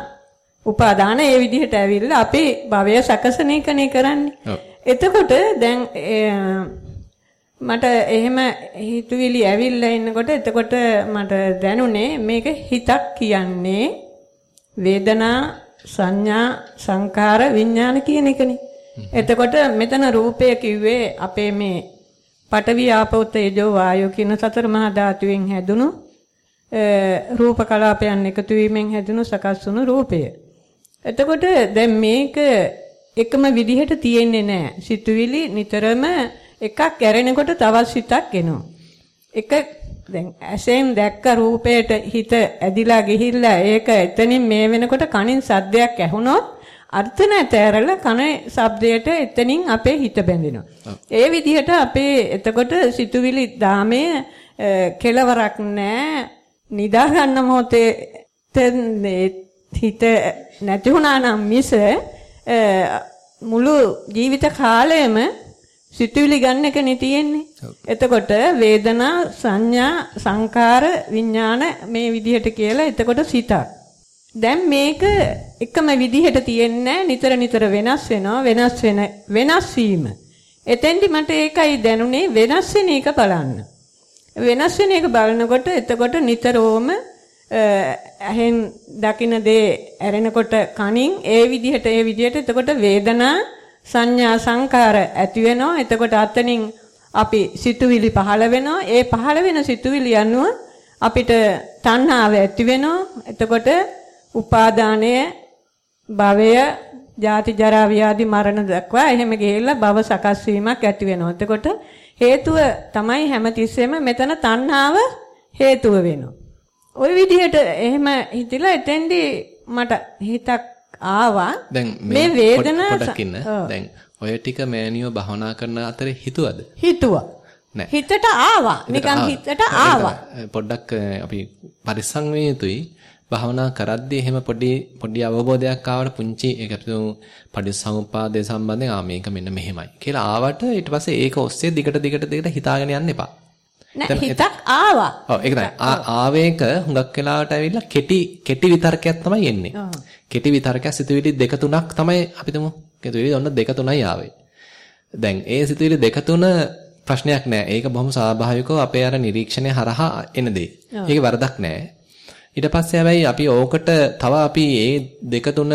උපාදාන ඒ විදිහට ඇවිල්ලා අපේ භවය සකසන එකනේ කරන්නේ. එතකොට දැන් මට එහෙම හිතුවිලි ඇවිල්ලා ඉන්නකොට එතකොට මට දැනුනේ මේක හිතක් කියන්නේ වේදනා සංඥා සංකාර විඥාන කියන එකනේ. එතකොට මෙතන රූපය කිව්වේ අපේ මේ පඨවි ආපෝ තේජෝ වායෝ කියන සතර මහා ධාතුවෙන් හැදුණු රූප කලාපයන් එකතු වීමෙන් හැදුණු සකස් වුණු රූපය. එතකොට දැන් මේක එකම විදිහට තියෙන්නේ නැහැ. සිතුවිලි නිතරම එකක් ඇරෙනකොට තවත් සිතක් එනවා. එක දැන් ඇසෙන් දැක්ක රූපයට හිත ඇදිලා ගිහිල්ලා ඒක එතනින් මේ වෙනකොට කනින් සද්දයක් ඇහුනොත් අර්ථ නැතැරලා කනේ ශබ්දයට එතනින් අපේ හිත බැඳෙනවා. ඒ විදිහට අපේ එතකොට සිතුවිලි දාමේ කෙලවරක් නැහැ. නිදා ගන්න මොහොතේ හිත නැති වුණා නම් මිස මුළු ජීවිත කාලයම සිතුවිලි ගන්න එකනේ තියෙන්නේ. එතකොට වේදනා සංඥා සංකාර විඥාන මේ විදිහට කියලා එතකොට සිතක්. දැන් මේක එකම විදිහට තියෙන්නේ නිතර නිතර වෙනස් වෙනවා වෙනස් වෙන වෙනස් වීම. එතෙන්දි මට ඒකයි දැනුනේ වෙනස් වෙන එක බලන්න. වෙනස් වෙන එක බලනකොට එතකොට නිතරම ඇහෙන් දකින්න දේ ඇරෙනකොට කනින් ඒ විදිහට ඒ විදිහට එතකොට වේදනා සංඥා සංකාර ඇති වෙනවා. එතකොට අතනින් අපි සිතුවිලි පහළ වෙනවා. ඒ පහළ වෙන සිතුවිලි අනුව අපිට තණ්හාව ඇති වෙනවා. එතකොට උපාදානය භවය ජාති ජරා ව්‍යාධි මරණ දක්වා එහෙම ගිහිල්ලා භව සකස් වීමක් ඇති වෙනවා. එතකොට හේතුව තමයි හැමතිස්සෙම මෙතන තණ්හාව හේතුව වෙනවා. ওই විදිහට එහෙම හිතලා එතෙන්දී මට හිතක් ආවා මේ වේදනා පොඩක් ඉන්න. දැන් ඔය ටික මෑනියෝ භවනා කරන අතරේ හිතුවද? හිතුවා. නෑ. හිතට ආවා. නිකන් හිතට ආවා. පොඩ්ඩක් අපි පරිස්සම් වෙ යුතුයි. භවනා කරද්දී එහෙම පොඩි පොඩි අවබෝධයක් ආවට පුංචි ඒක අපිට පටිසමුපාදයේ සම්බන්ධයෙන් ආ මේක මෙන්න මෙහෙමයි කියලා ආවට ඊට පස්සේ ඒක ඔස්සේ දිගට දිගට දිගට හිතාගෙන යන්න එපා. නෑ හිතක් ආවා. ඔව් ඒක තමයි. ආවේක හුඟක් වෙලාවට ඇවිල්ලා කෙටි කෙටි විතර්කයක් තමයි එන්නේ. කෙටි විතර්කයක් සිතුවිලි දෙක තුනක් තමයි අපි තුමු. සිතුවිලි ඔන්න දෙක තුනයි ආවේ. දැන් ඒ සිතුවිලි දෙක තුන ප්‍රශ්නයක් නෑ. ඒක බොහොම ස්වාභාවිකව අපේ අර නිරීක්ෂණය හරහා එන දේ. ඒක වරදක් නෑ. ඊට පස්සේ හැබැයි අපි ඕකට තව අපි ඒ දෙක තුන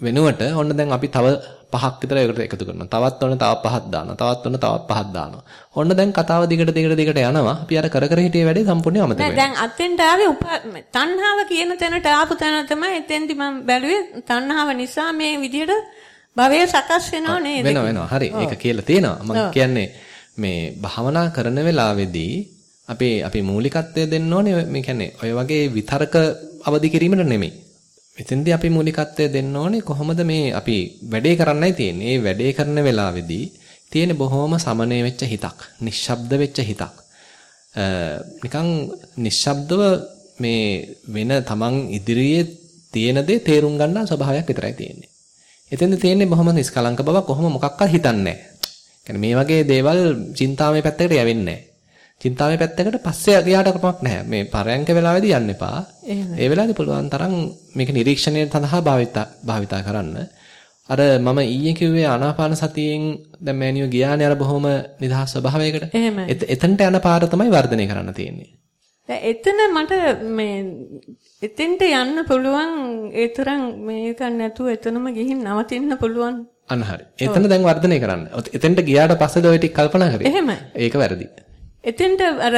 වෙනුවට ඔන්න දැන් අපි තව පහක් විතර ඒකට එකතු කරනවා. තවත් ඔන්න තව පහක් දානවා. තවත් ඔන්න තවත් පහක් දානවා. ඔන්න දැන් කතාව දිගට දිගට දිගට යනවා. අපි අර කර කර හිටියේ වැඩේ සම්පූර්ණයෙන් අමතක වෙනවා. දැන් අතෙන්ට ආවේ තණ්හාව කියන තැනට ආපු තැන තමයි එතෙන්දි මම බැලුවේ තණ්හාව නිසා මේ විදිහට භවය සකස් වෙනව නේද? වෙනවා වෙනවා. හරි. ඒක කියලා තියෙනවා. මම කියන්නේ මේ භාවනා කරන වෙලාවේදී අපේ අපි මූලිකත්වය දෙන්න ඕනේ මේ කියන්නේ ඔය වගේ විතරක අවදි කිරීමට නෙමෙයි. මෙතෙන්දී අපි මූලිකත්වය දෙන්න ඕනේ කොහොමද මේ අපි වැඩේ කරන්නයි තියෙන්නේ. මේ වැඩේ කරන වෙලාවේදී තියෙන බොහොම සමනය වෙච්ච හිතක්, නිශ්ශබ්ද වෙච්ච හිතක්. නිකන් නිශ්ශබ්දව මේ වෙන තමන් ඉදිරියේ තියෙන දේ තේරුම් ගන්න ස්වභාවයක් විතරයි තියෙන්නේ. එතෙන්ද තියෙන්නේ බොහොම නිස්කලංක බවක් කොහොම මොකක්වත් හිතන්නේ නැහැ. මේ වගේ දේවල් චින්තාමය පැත්තකට යවෙන්නේ චින්තාමය පැත්තකට පස්සේ ගියාට කමක් නැහැ. මේ පරයන්ක වෙලාවේදී යන්න එපා. ඒ වෙලාවේදී පුළුවන් තරම් මේක නිරීක්ෂණය සඳහා භාවිතා භාවිතා කරන්න. අර මම ඊයේ කිව්වේ ආනාපාන සතියෙන් දැන් මෑනියෝ ගියානේ අර බොහොම නිදහස් ස්වභාවයකට. එතනට යන පාර තමයි වර්ධනය කරන්න තියෙන්නේ. එතන මට මේ එතෙන්ට යන්න පුළුවන් ඒ තරම් මේක නැතුව එතනම ගිහින් නවතින්න පුළුවන්. අන්න හරි. එතන දැන් වර්ධනය කරන්න. එතෙන්ට ගියාට පස්සේද ඔය ටික කල්පනා කරේ. එහෙමයි. ඒක වැරදි. එතෙන්ට අර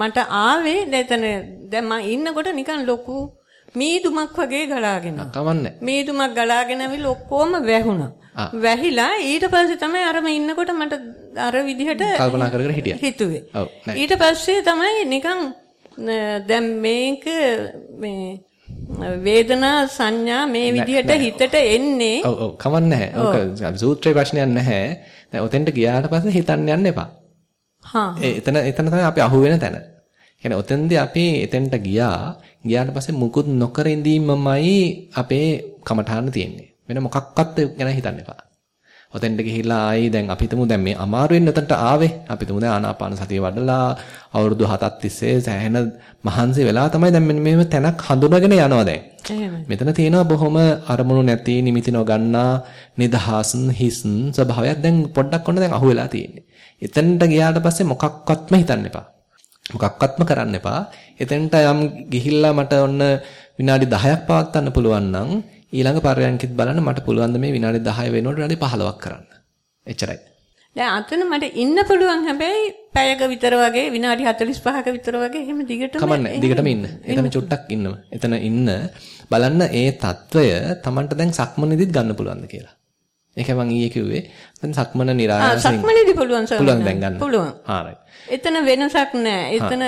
මට ආවේ එතන දැන් මම ඉන්නකොට නිකන් ලොකු මීදුමක් වගේ ගලාගෙන. කවන්නේ. මීදුමක් ගලාගෙන ඇවිල්ලා ඔක්කොම වැහුණා. වැහිලා ඊට පස්සේ තමයි අරම ඉන්නකොට මට අර විදිහට කල්පනා කර කර හිටියා. හිතුවේ. ඊට පස්සේ තමයි නිකන් දැන් මේක මේ වේදනා සංඥා මේ විදිහට හිතට එන්නේ. ඔව් ඔව් කවන්නේ නැහැ. ඔක සූත්‍රයේ ප්‍රශ්නයක් නැහැ. දැන් ඔතෙන්ට ගියාට පස්සේ හිතන්න යන්න එපා. එතන එතන තමයි අපි අහුවෙන තැන. කියන්නේ ඔතෙන්දී අපි එතෙන්ට ගියා. ගියාට පස්සේ මුකුත් නොකර ඉඳීමමයි අපේ කමඨාන තියෙන්නේ. වෙන මොකක්වත් ගැන හිතන්න එපා. ඔතෙන්ට ගිහිල්ලා ආයි දැන් අපි හිතමු දැන් මේ අමාරුවෙන් ඔතෙන්ට ආවේ. අපි හිතමු දැන් ආනාපාන සතිය වඩලා අවුරුදු 7ක් තිස්සේ සෑහෙන මහන්සි වෙලා තමයි දැන් මෙන්න මේව තැනක් හඳුනාගෙන යනවා දැන්. මෙතන තියෙනවා බොහොම අරමුණු නැති නිමිති නොගන්නා නිදහස් හිස් ස්වභාවයක් දැන් පොඩ්ඩක් ඔන්න දැන් අහුවෙලා තියෙන්නේ. එතනට ගියාට පස්සේ මොකක්වත්ම හිතන්න එපා. මොකක්වත්ම කරන්න එපා. එතනට යම් ගිහිල්ලා මට ඔන්න විනාඩි 10ක් පවත්වන්න පුළුවන් නම් ඊළඟ පරයන්කෙත් බලන්න මට පුළුවන් මේ විනාඩි 10 වෙනකොට විනාඩි 15ක් කරන්න. එච්චරයි. දැන් අතන මට ඉන්න පුළුවන් හැබැයි පැයක විතර වගේ විනාඩි 45ක විතර වගේ එහෙම දිගටම කමන්නේ දිගටම ඉන්න. එතන චුට්ටක් ඉන්නම. එතන ඉන්න බලන්න ඒ తত্ত্বය Tamanට දැන් සක්මනේදිත් ගන්න පුළුවන්ද කියලා. ඒකයි මම ඊයේ කිව්වේ දැන් සක්මන નિરાයසින් සක්මනේදී පුළුවන් සර්. පුළුවන් දැන් ගන්න. පුළුවන්. හරි. එතන වෙනසක් නැහැ. එතන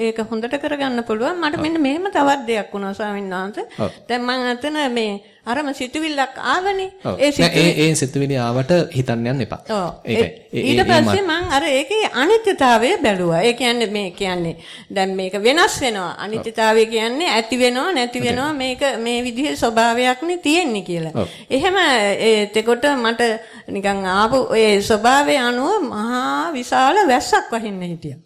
ඒක හොඳට කරගන්න පුළුවන්. මට මෙන්න මෙහෙම තවත් දෙයක් වුණා ස්වාමීන් වහන්සේ. දැන් මම අතන මේ අරම සිතුවිල්ලක් ආවනේ. ඒ ඒ ඒ සිතුවිලි ආවට හිතන්න යන්න එපා. ඒකයි. ඊට පස්සේ මම අර ඒකේ අනිත්‍යතාවය බැලුවා. ඒ කියන්නේ මේ කියන්නේ දැන් මේක වෙනස් වෙනවා. අනිත්‍යතාවය කියන්නේ ඇති වෙනවා නැති වෙනවා මේක මේ විදිහේ ස්වභාවයක්නේ තියෙන්නේ කියලා. එහෙම එතකොට මට නිකන් ආපු ඒ ස්වභාවය අනුව මහා විශාල වැස්සක් වහින්න හිටියා.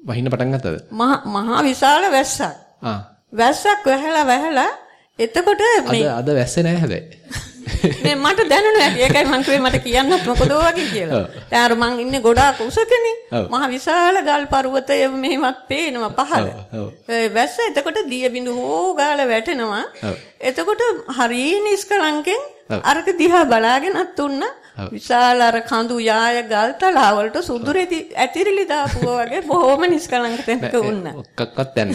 වහින්න පටන් ගත්තද? මහා විශාල වැස්සක්. ආ. වැස්සක් වැහලා වැහලා එතකොට මේ අද අද වැස්සේ නෑ හැබැයි. මේ මට දැනුණා ඒකයි මං කිව්වේ මට කියන්නත් මොකද වගේ කියලා. දැන් අර මං ඉන්නේ ගොඩාක් උසකනේ. මහ විශාල ගල් පර්වතය මෙහෙමත් පේනවා පහළ. ඒ වැස්ස එතකොට දිය බිඳු හෝ ගාලා වැටෙනවා. එතකොට හරිය නිස්කලංකෙන් අරක දිහා බලාගෙනත් උන්න විශාල අර කඳු යාය ගල් තලාවලට සුදුරෙදි ඇතිරිලි දාපුවා වගේ බොහොම නිස්කලංක තැනක වුණ. ඔක්කක්වත් දැන්.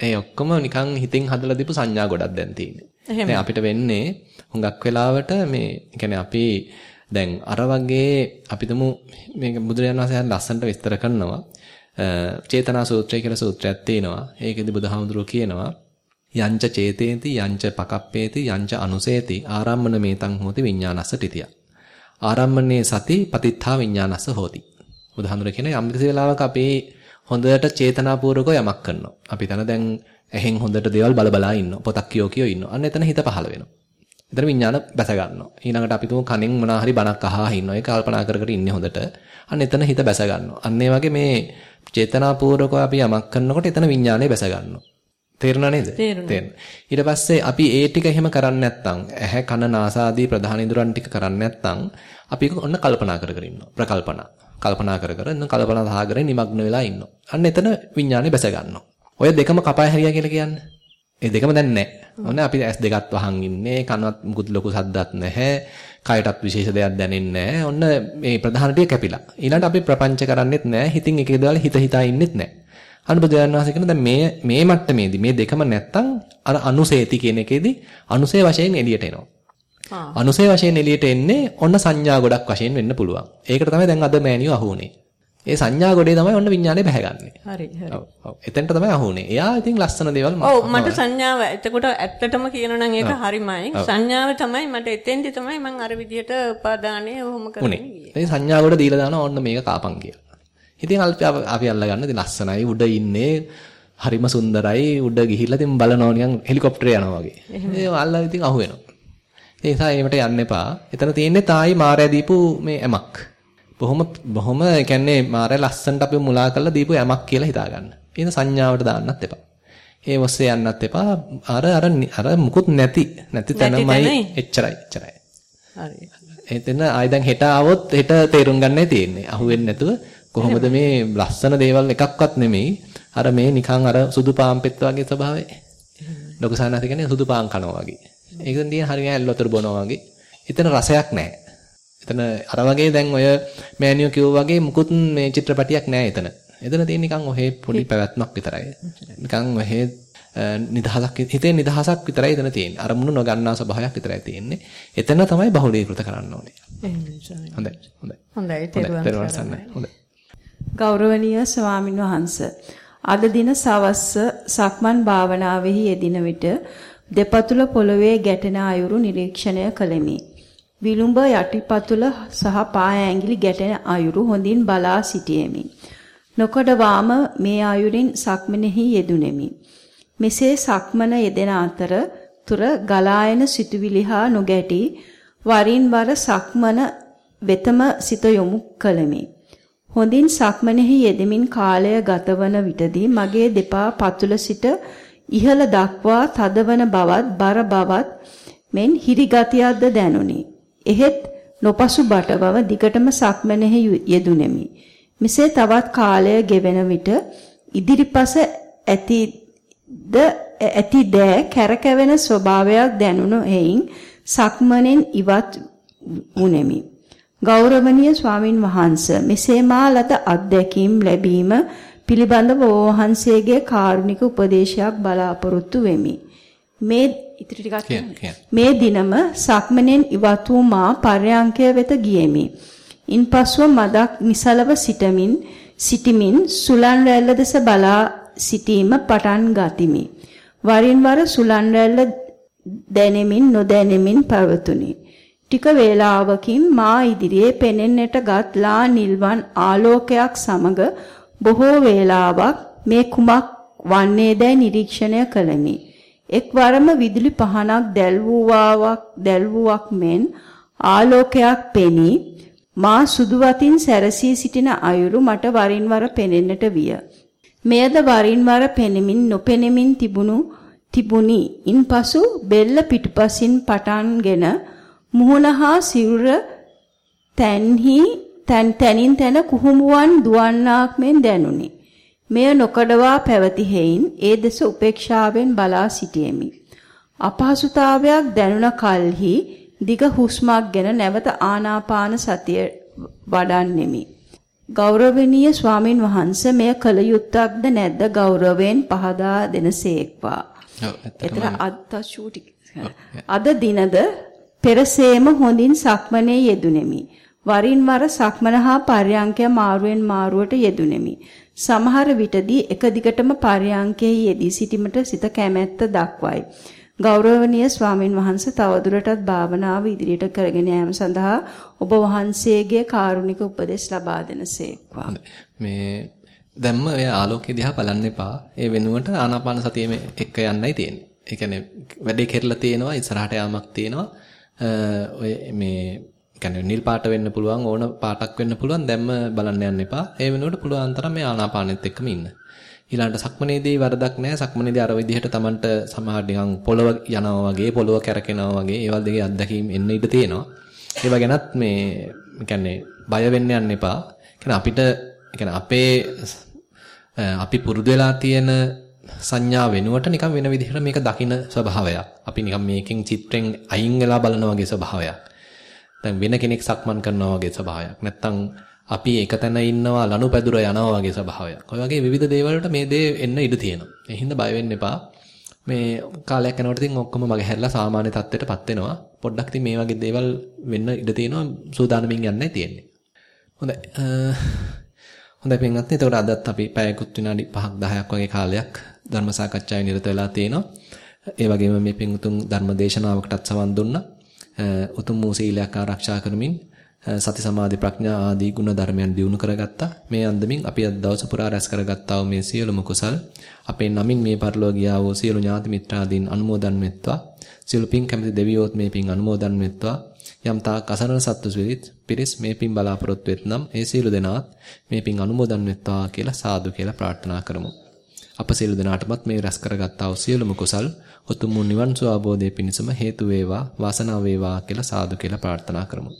ඒ ඔක්කොම නිකන් හිතින් හදලා දීපු සංඥා ගොඩක් දැන් තියෙන්නේ. දැන් අපිට වෙන්නේ හුඟක් වෙලාවට මේ කියන්නේ අපි දැන් අර වගේ අපිටම මේක බුදුරජාණන් වහන්සේ ලස්සනට විස්තර කරනවා. චේතනා සූත්‍රය කියලා සූත්‍රයක් තියෙනවා. ඒකෙදි බුදුහාමුදුරුවෝ කියනවා යංච චේතේති යංච පකප්පේති යංච අනුසේති ආරම්මන මේතං හෝති විඥානස්ස තිතිය. ආරම්මනේ සති පතිත්ථා විඥානස්ස හෝති. බුදුහාමුදුර කියන යම් කිසි වෙලාවක අපි හොඳට චේතනාපූර්වකව යමක් කරනවා. අපි තන දැන් ඇහෙන් හොඳට දේවල් බල බලා ඉන්නවා. පොතක් කියෝ කියෝ ඉන්නවා. අන්න එතන හිත පහළ වෙනවා. එතන විඥාන බැස ගන්නවා. ඊළඟට අපි තුමු කනෙන් මොනවා හරි බණක් අහා ඉන්නවා. ඒක කල්පනා කර කර ඉන්නේ හොඳට. අන්න එතන හිත බැස ගන්නවා. අන්න ඒ වගේ මේ චේතනාපූර්වකව අපි යමක් කරනකොට එතන විඥානය බැස ගන්නවා. තේරුණා නේද? තේරුණා. ඊට පස්සේ අපි ඒ ටික එහෙම කරන්නේ නැත්නම් ඇහැ කන නාසාදී ප්‍රධාන ඉඳුරන් ටික කරන්නේ නැත්නම් අපි ඔන්න කල්පනා කර කර ඉන්නවා. ප්‍රකල්පනා. කල්පනා කර කර ඉන්න කල්පනා සාගරේ නිමග්න වෙලා ඉන්නවා. අන්න එතන විඥානේ බැස ගන්නවා. ඔය දෙකම කපා හැරියා කියලා කියන්නේ. ඒ දෙකම දැන් නැහැ. ඔන්න අපි ඇස් දෙකත් වහන් ඉන්නේ, කනවත් මුකුත් ලොකු සද්දත් නැහැ, කයටත් විශේෂ දෙයක් දැනෙන්නේ නැහැ. ඔන්න මේ ප්‍රධාන ටික කැපිලා. ඊළඟට අපි ප්‍රපංච කරන්නේත් නැහැ, හිතින් එක එක දේවල් හිත හිතා ඉන්නෙත් නැහැ. අනුබුදුන් වහන්සේ කියන දැන් මේ මේ මට්ටමේදී මේ දෙකම නැත්තම් අර අනුසේති කියන එකේදී අනුසේ වශයෙන් එළියට එනවා. අනුසේ වශයෙන් එළියට එන්නේ ඔන්න සංඥා ගොඩක් වශයෙන් වෙන්න පුළුවන්. ඒකට තමයි දැන් අද මෑනියෝ අහුනේ. ඒ සංඥා ගොඩේ තමයි ඔන්න විඥානේ බහැගන්නේ. හරි හරි. ඔව්. එතෙන්ට තමයි අහුනේ. එයා ඉතින් ලස්සන දේවල් ඔව් මට සංඥාව එතකොට ඇත්තටම කියනනම් ඒක හරිමයි. සංඥාව තමයි මට එතෙන්දි තමයි මම අර විදියට උපාදානයේ ඔහොම කරන්නේ. ඒ සංඥා ගොඩ දීලා දානවා ඔන්න මේක කාපන් කියලා. ඉතින් අපි අල්ලගන්න ඉතින් ලස්සනයි උඩ ඉන්නේ හරිම සුන්දරයි උඩ ගිහිල්ලා ඉතින් බලනවා නිකන් හෙලිකොප්ටරේ යනවා වගේ. ඒ අල්ලලා ඉතින් අහු වෙනවා. ඒ නිසා ඒකට යන්න එපා. එතන තියෙන්නේ තායි මාරය දීපු මේ ඇමක්. බොහොම බොහොම කියන්නේ මාරේ ලස්සනට අපි මුලා කරලා දීපු යමක් කියලා හිතා ගන්න. ඊන සංඥාවට දාන්නත් එපා. ඒ ඔස්සේ යන්නත් එපා. අර අර අර මුකුත් නැති නැති තැනමයි එච්චරයි එච්චරයි. හරි. එතන ආයි දැන් හෙට ආවොත් හෙට තේරුම් ගන්නයි තියෙන්නේ. අහුවෙන්නේ නැතුව කොහොමද මේ ලස්සන දේවල් එකක්වත් නෙමෙයි. අර මේ නිකන් අර සුදු පාන් පෙත් වගේ ස්වභාවය. ලොකු සානාති කියන්නේ සුදු පාන් කනවා වගේ. ඒකෙන් තියෙන හරිය ඇල් වතුර බොනවා වගේ. එතන රසයක් නැහැ. එතන අර වගේ දැන් ඔය මෑනියෝ කිව්වා වගේ මුකුත් මේ චිත්‍රපටියක් නැහැ එතන. එතන තියෙන නිකන් ඔහේ පොඩි පැවැත්මක් විතරයි. නිකන් ඔහේ නිදහසක් හිතේ නිදහසක් විතරයි එතන තියෙන්නේ. අරමුණු නොගන්නා ස්වභාවයක් විතරයි තියෙන්නේ. එතන තමයි බහුලීකృత කරන්න ඕනේ. හොඳයි. හොඳයි. හොඳයි. තේරුවන් සරණයි. හොඳයි. ගෞරවනීය ස්වාමින් වහන්සේ අද දින සවස්ස සක්මන් භාවනාවෙහි යෙදින විට දෙපතුල පොළවේ ගැටෙන අයුරු නිරීක්ෂණය කළෙමි. විලුඹ යටිපතුල සහ පාය ඇඟිලි ගැටෙන අයුරු හොඳින් බලා සිටියෙමි. නොකඩවාම මේ අයුරින් සක්මනේහි යෙදුණෙමි. මෙසේ සක්මන යෙදෙන අතර තුර ගලායන සිතුවිලි හා නොගැටි වරින් වර සක්මන වෙතම සිත යොමු කළෙමි. හොඳින් සක්මනේහි යෙදෙමින් කාලය ගතවන විටදී මගේ දෙපා පතුල සිට ඉහළ දක්වා තදවන බවත් බර බවත් මෙන් හිරි ගතියක්ද දැනුනි. එහෙත් නොපසු බට බව දිගටම සක්මනේහි යෙදුණෙමි. මෙසේ තවත් කාලය ගෙවෙන විට ඉදිරිපස ඇතිද ඇති දෑ කැරකෙවෙන ස්වභාවයක් දැනුණු හේයින් සක්මනෙන් ඉවත් වුනේමි. ගෞරවනීය ස්වාමින් වහන්සේ මෙසේ මා ලද අත්දැකීම් ලැබීම පිළිබඳව වහන්සේගේ කාරුණික උපදේශයක් බලාපොරොත්තු වෙමි. මේ ඉතිරි ටිකක් මේ දිනම සක්මනෙන් ඉවත් වූ මා පර්යංකය වෙත ගියෙමි. ඉන්පසුව මදක් නිසලව සිටමින් සිටිමින් සුලන් රැල්ල දෙස බලා සිටීම පටන් ගතිමි. වරින් වර සුලන් රැල්ල දැනෙමින් නොදැනෙමින් පැවතුනි. ටික වේලාවකින් මා ඉදිරියේ පෙනෙන්නටගත් ලා නිල්වන් ආලෝකයක් සමග බොහෝ වේලාවක් මේ කුමක් වන්නේදැයි නිරීක්ෂණය කළෙමි. එක්වරම විදුලි පහනක් දැල්වුවාවක් දැල්වුවක් මෙන් ආලෝකයක් පෙනී මා සුදු වතින් සැරසී සිටින අයුරු මට වරින් වර පෙනෙන්නට විය. මෙයද වරින් වර පෙනෙමින් නොපෙනෙමින් තිබුණු තිබුණි. ඉන්පසු බෙල්ල පිටුපසින් පටන්ගෙන මුහුණ හා සිරුර තැන්හි තැන් තැනින් තැන කුහුඹුවන් දුවන්නාක් මෙන් දැනුනි. මෙය නොකඩවා පැවති හේයින් ඒ දෙස උපේක්ෂාවෙන් බලා සිටියෙමි. අපහසුතාවයක් දැනුණ කලෙහි දිග හුස්මක් ගෙන නැවත ආනාපාන සතිය වඩන්නෙමි. ගෞරවනීය ස්වාමින් වහන්සේ මෙය කල යුත්තක්ද නැද්ද ගෞරවයෙන් පහදා දෙනසේක්වා. එතන අද දිනද පෙරසේම හොඳින් සක්මනේ යෙදුණෙමි. වරින් වර සක්මන හා පර්යංකය මාරුවෙන් මාරුවට යෙදුණෙමි. සමහර විටදී එක දිගටම පර්යංකයේ යෙදී සිටීමට සිත කැමැත්ත දක්වයි. ගෞරවනීය ස්වාමින් වහන්සේ තවදුරටත් භාවනාව ඉදිරියට කරගෙන යාම සඳහා ඔබ වහන්සේගේ කාරුණික උපදෙස් ලබා දෙනසේක්වා. මේ දැම්ම ඔය ආලෝකය දිහා බලන්න එපා. ඒ වෙනුවට ආනාපාන සතියෙම එක්ක යන්නයි තියෙන්නේ. ඒ කියන්නේ වැඩේ කෙරලා තියෙනවා, ඉස්සරහට යාමක් තියෙනවා. ඔය මේ කියන්නේ නිල් පාට වෙන්න පුළුවන් ඕන පාටක් වෙන්න පුළුවන් දැම්ම බලන්න යන්න එපා. ඒ වෙනුවට පුළුවන් තරම් මේ ආනාපානෙත් එක්කම ඉන්න. ඊළඟට සක්මනේදී වරදක් නැහැ. සක්මනේදී අර විදිහට Tamanට සමහර නිකන් පොළව යනවා වගේ, පොළව කැරකෙනවා වගේ ඒවල් දෙකේ අත්දැකීම් එන්න ඉඩ තියෙනවා. ඒවා ගැනත් මේ කියන්නේ බය වෙන්න යන්න එපා. කියන්නේ අපිට කියන්නේ අපේ අපි පුරුදු වෙලා තියෙන සංඥා වෙනුවට නිකන් වෙන විදිහට මේක දකින ස්වභාවයක්. අපි නිකන් මේකෙන් චිත්‍රෙන් අයින් වෙලා බලන වගේ ස්වභාවයක්. දැන් වෙන කෙනෙක් සක්මන් කරනවා වගේ ස්වභාවයක්. නැත්තම් අපි එකතැන ඉන්නවා ලනුපැදුර යනවා වගේ ස්වභාවයක්. ඔය වගේ විවිධ දේවල් වලට මේ දේ එන්න ඉඩ තියෙනවා. ඒ හින්දා බය වෙන්න එපා. මේ කාලයක් යනකොට ඉතින් ඔක්කොම මගේ හැරලා සාමාන්‍ය තත්ත්වයටපත් වෙනවා. පොඩ්ඩක් ඉතින් මේ වගේ දේවල් වෙන්න ඉඩ තියෙනවා. සූදානමින් යන්නයි තියෙන්නේ. හොඳයි. හොඳයි පින්වත්නි. එතකොට අදත් අපි පැයකුත් විනාඩි 5ක් 10ක් වගේ කාලයක් ධර්ම සාකච්ඡාවේ නිරත වෙලා තියෙනවා. ඒ වගේම මේ පින්තුන් ධර්ම දේශනාවකටත් සවන් දුන්නා. උතුම් වූ සීලයක් ආරක්ෂා කරමින් සති සමාධි ප්‍රඥා ආදී ගුණ ධර්මයන් දියුණු කරගත්තා. මේ අන්දමින් අපි අද දවස පුරා රැස් කරගත්තා වූ මේ සියලුම කුසල් අපේ නමින් මේ පරිලෝකියා වූ සියලු ඥාති මිත්‍රාදීන් අනුමෝදන් වෙත්වා. සියලු පින් කැමති දෙවියෝත් මේ පින් අනුමෝදන් වෙත්වා. යම් තාක් අසරණ සත්තු පිරිස් මේ පින් බලාපොරොත්තු වෙත්නම් ඒ සියලු දෙනාත් මේ පින් අනුමෝදන් වෙත්වා කියලා සාදු කියලා ප්‍රාර්ථනා කරමු. අප සියලු දෙනාටමත් මේ රැස් කරගත්තා වූ සියලුම කුසල් උතුම් නිවන් සුව අවබෝධයේ පිණසම හේතු වේවා වාසනාව වේවා කියලා සාදු කියලා ප්‍රාර්ථනා කරමු.